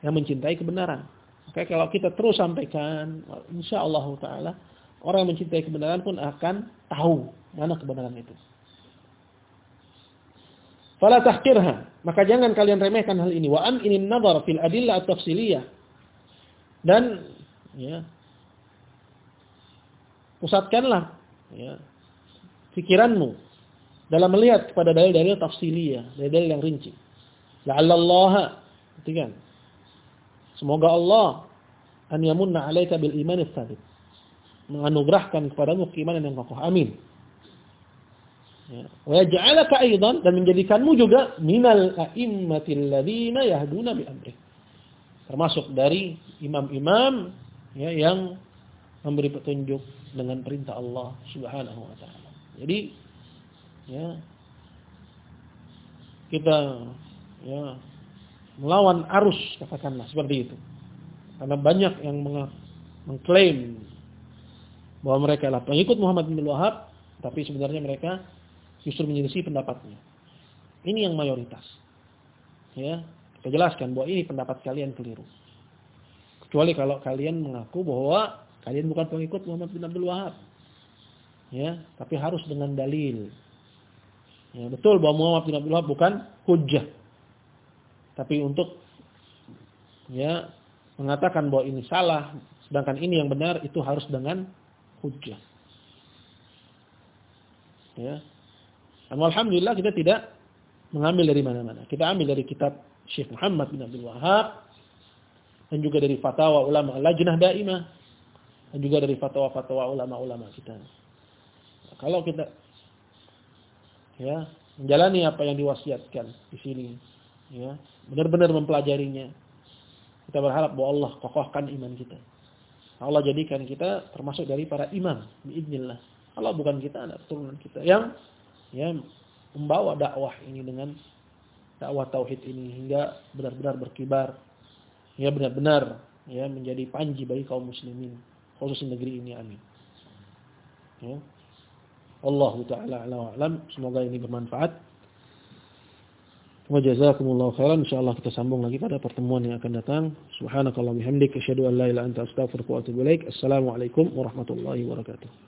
yang mencintai kebenaran. Oke, kalau kita terus sampaikan, insyaallah taala orang yang mencintai kebenaran pun akan tahu mana kebenaran itu. Fala tahqirha, maka jangan kalian remehkan hal ini. Wa an inin nazar fil adillah at-tafsiliyah. Dan ya, pusatkanlah ya, pikiranmu dalam melihat kepada dalil-dalil tafsiliyah, dalil-dalil yang rinci. La'allallaha, perhatikan. Semoga Allah an yamunna 'alaika bil iman tsabit. Menganugerahkan kepadamu keimanan yang kokoh. Amin. Ya. Wa yaj'alaka aidan dan menjadikanmu juga minal a'immatil ladzina yahduna bi amrih. Termasuk dari imam-imam ya, yang memberi petunjuk dengan perintah Allah Subhanahu wa taala. Jadi ya kita ya melawan arus katakanlah seperti itu. Karena banyak yang mengklaim bahwa mereka adalah pengikut Muhammad bin Wahab, tapi sebenarnya mereka justru menyelisih pendapatnya. Ini yang mayoritas. Ya, kita jelaskan bahwa ini pendapat kalian keliru. Kecuali kalau kalian mengaku bahwa Kalian bukan pengikut Muhammad bin Abdul Wahab. Ya, tapi harus dengan dalil. Ya, betul bahwa Muhammad bin Abdul Wahab bukan hujjah. Tapi untuk ya mengatakan bahwa ini salah, sedangkan ini yang benar itu harus dengan hujjah. Ya. Dan alhamdulillah kita tidak mengambil dari mana-mana. Kita ambil dari kitab Syekh Muhammad bin Abdul Wahab dan juga dari fatwa ulama Lajnah Daimah dan juga dari fatwa-fatwa ulama-ulama kita. Kalau kita ya menjalani apa yang diwasiatkan di sini, ya benar-benar mempelajarinya, kita berharap bahwa Allah kokohkan iman kita. Allah jadikan kita termasuk dari para imam, biidznillah. Allah bukan kita, anak turunan kita yang ya membawa dakwah ini dengan dakwah tauhid ini hingga benar-benar berkibar, ya benar-benar ya menjadi panji bagi kaum muslimin khusus negeri ini amin. Ya Allah taala alam semoga ini bermanfaat. Wa jazakumullahu khairan. Insyaallah kita sambung lagi pada pertemuan yang akan datang. Subhanakallahumma hamdika asyhadu an la ilaha anta astaghfiruka wa atubu ilaik. Assalamu alaikum warahmatullahi wabarakatuh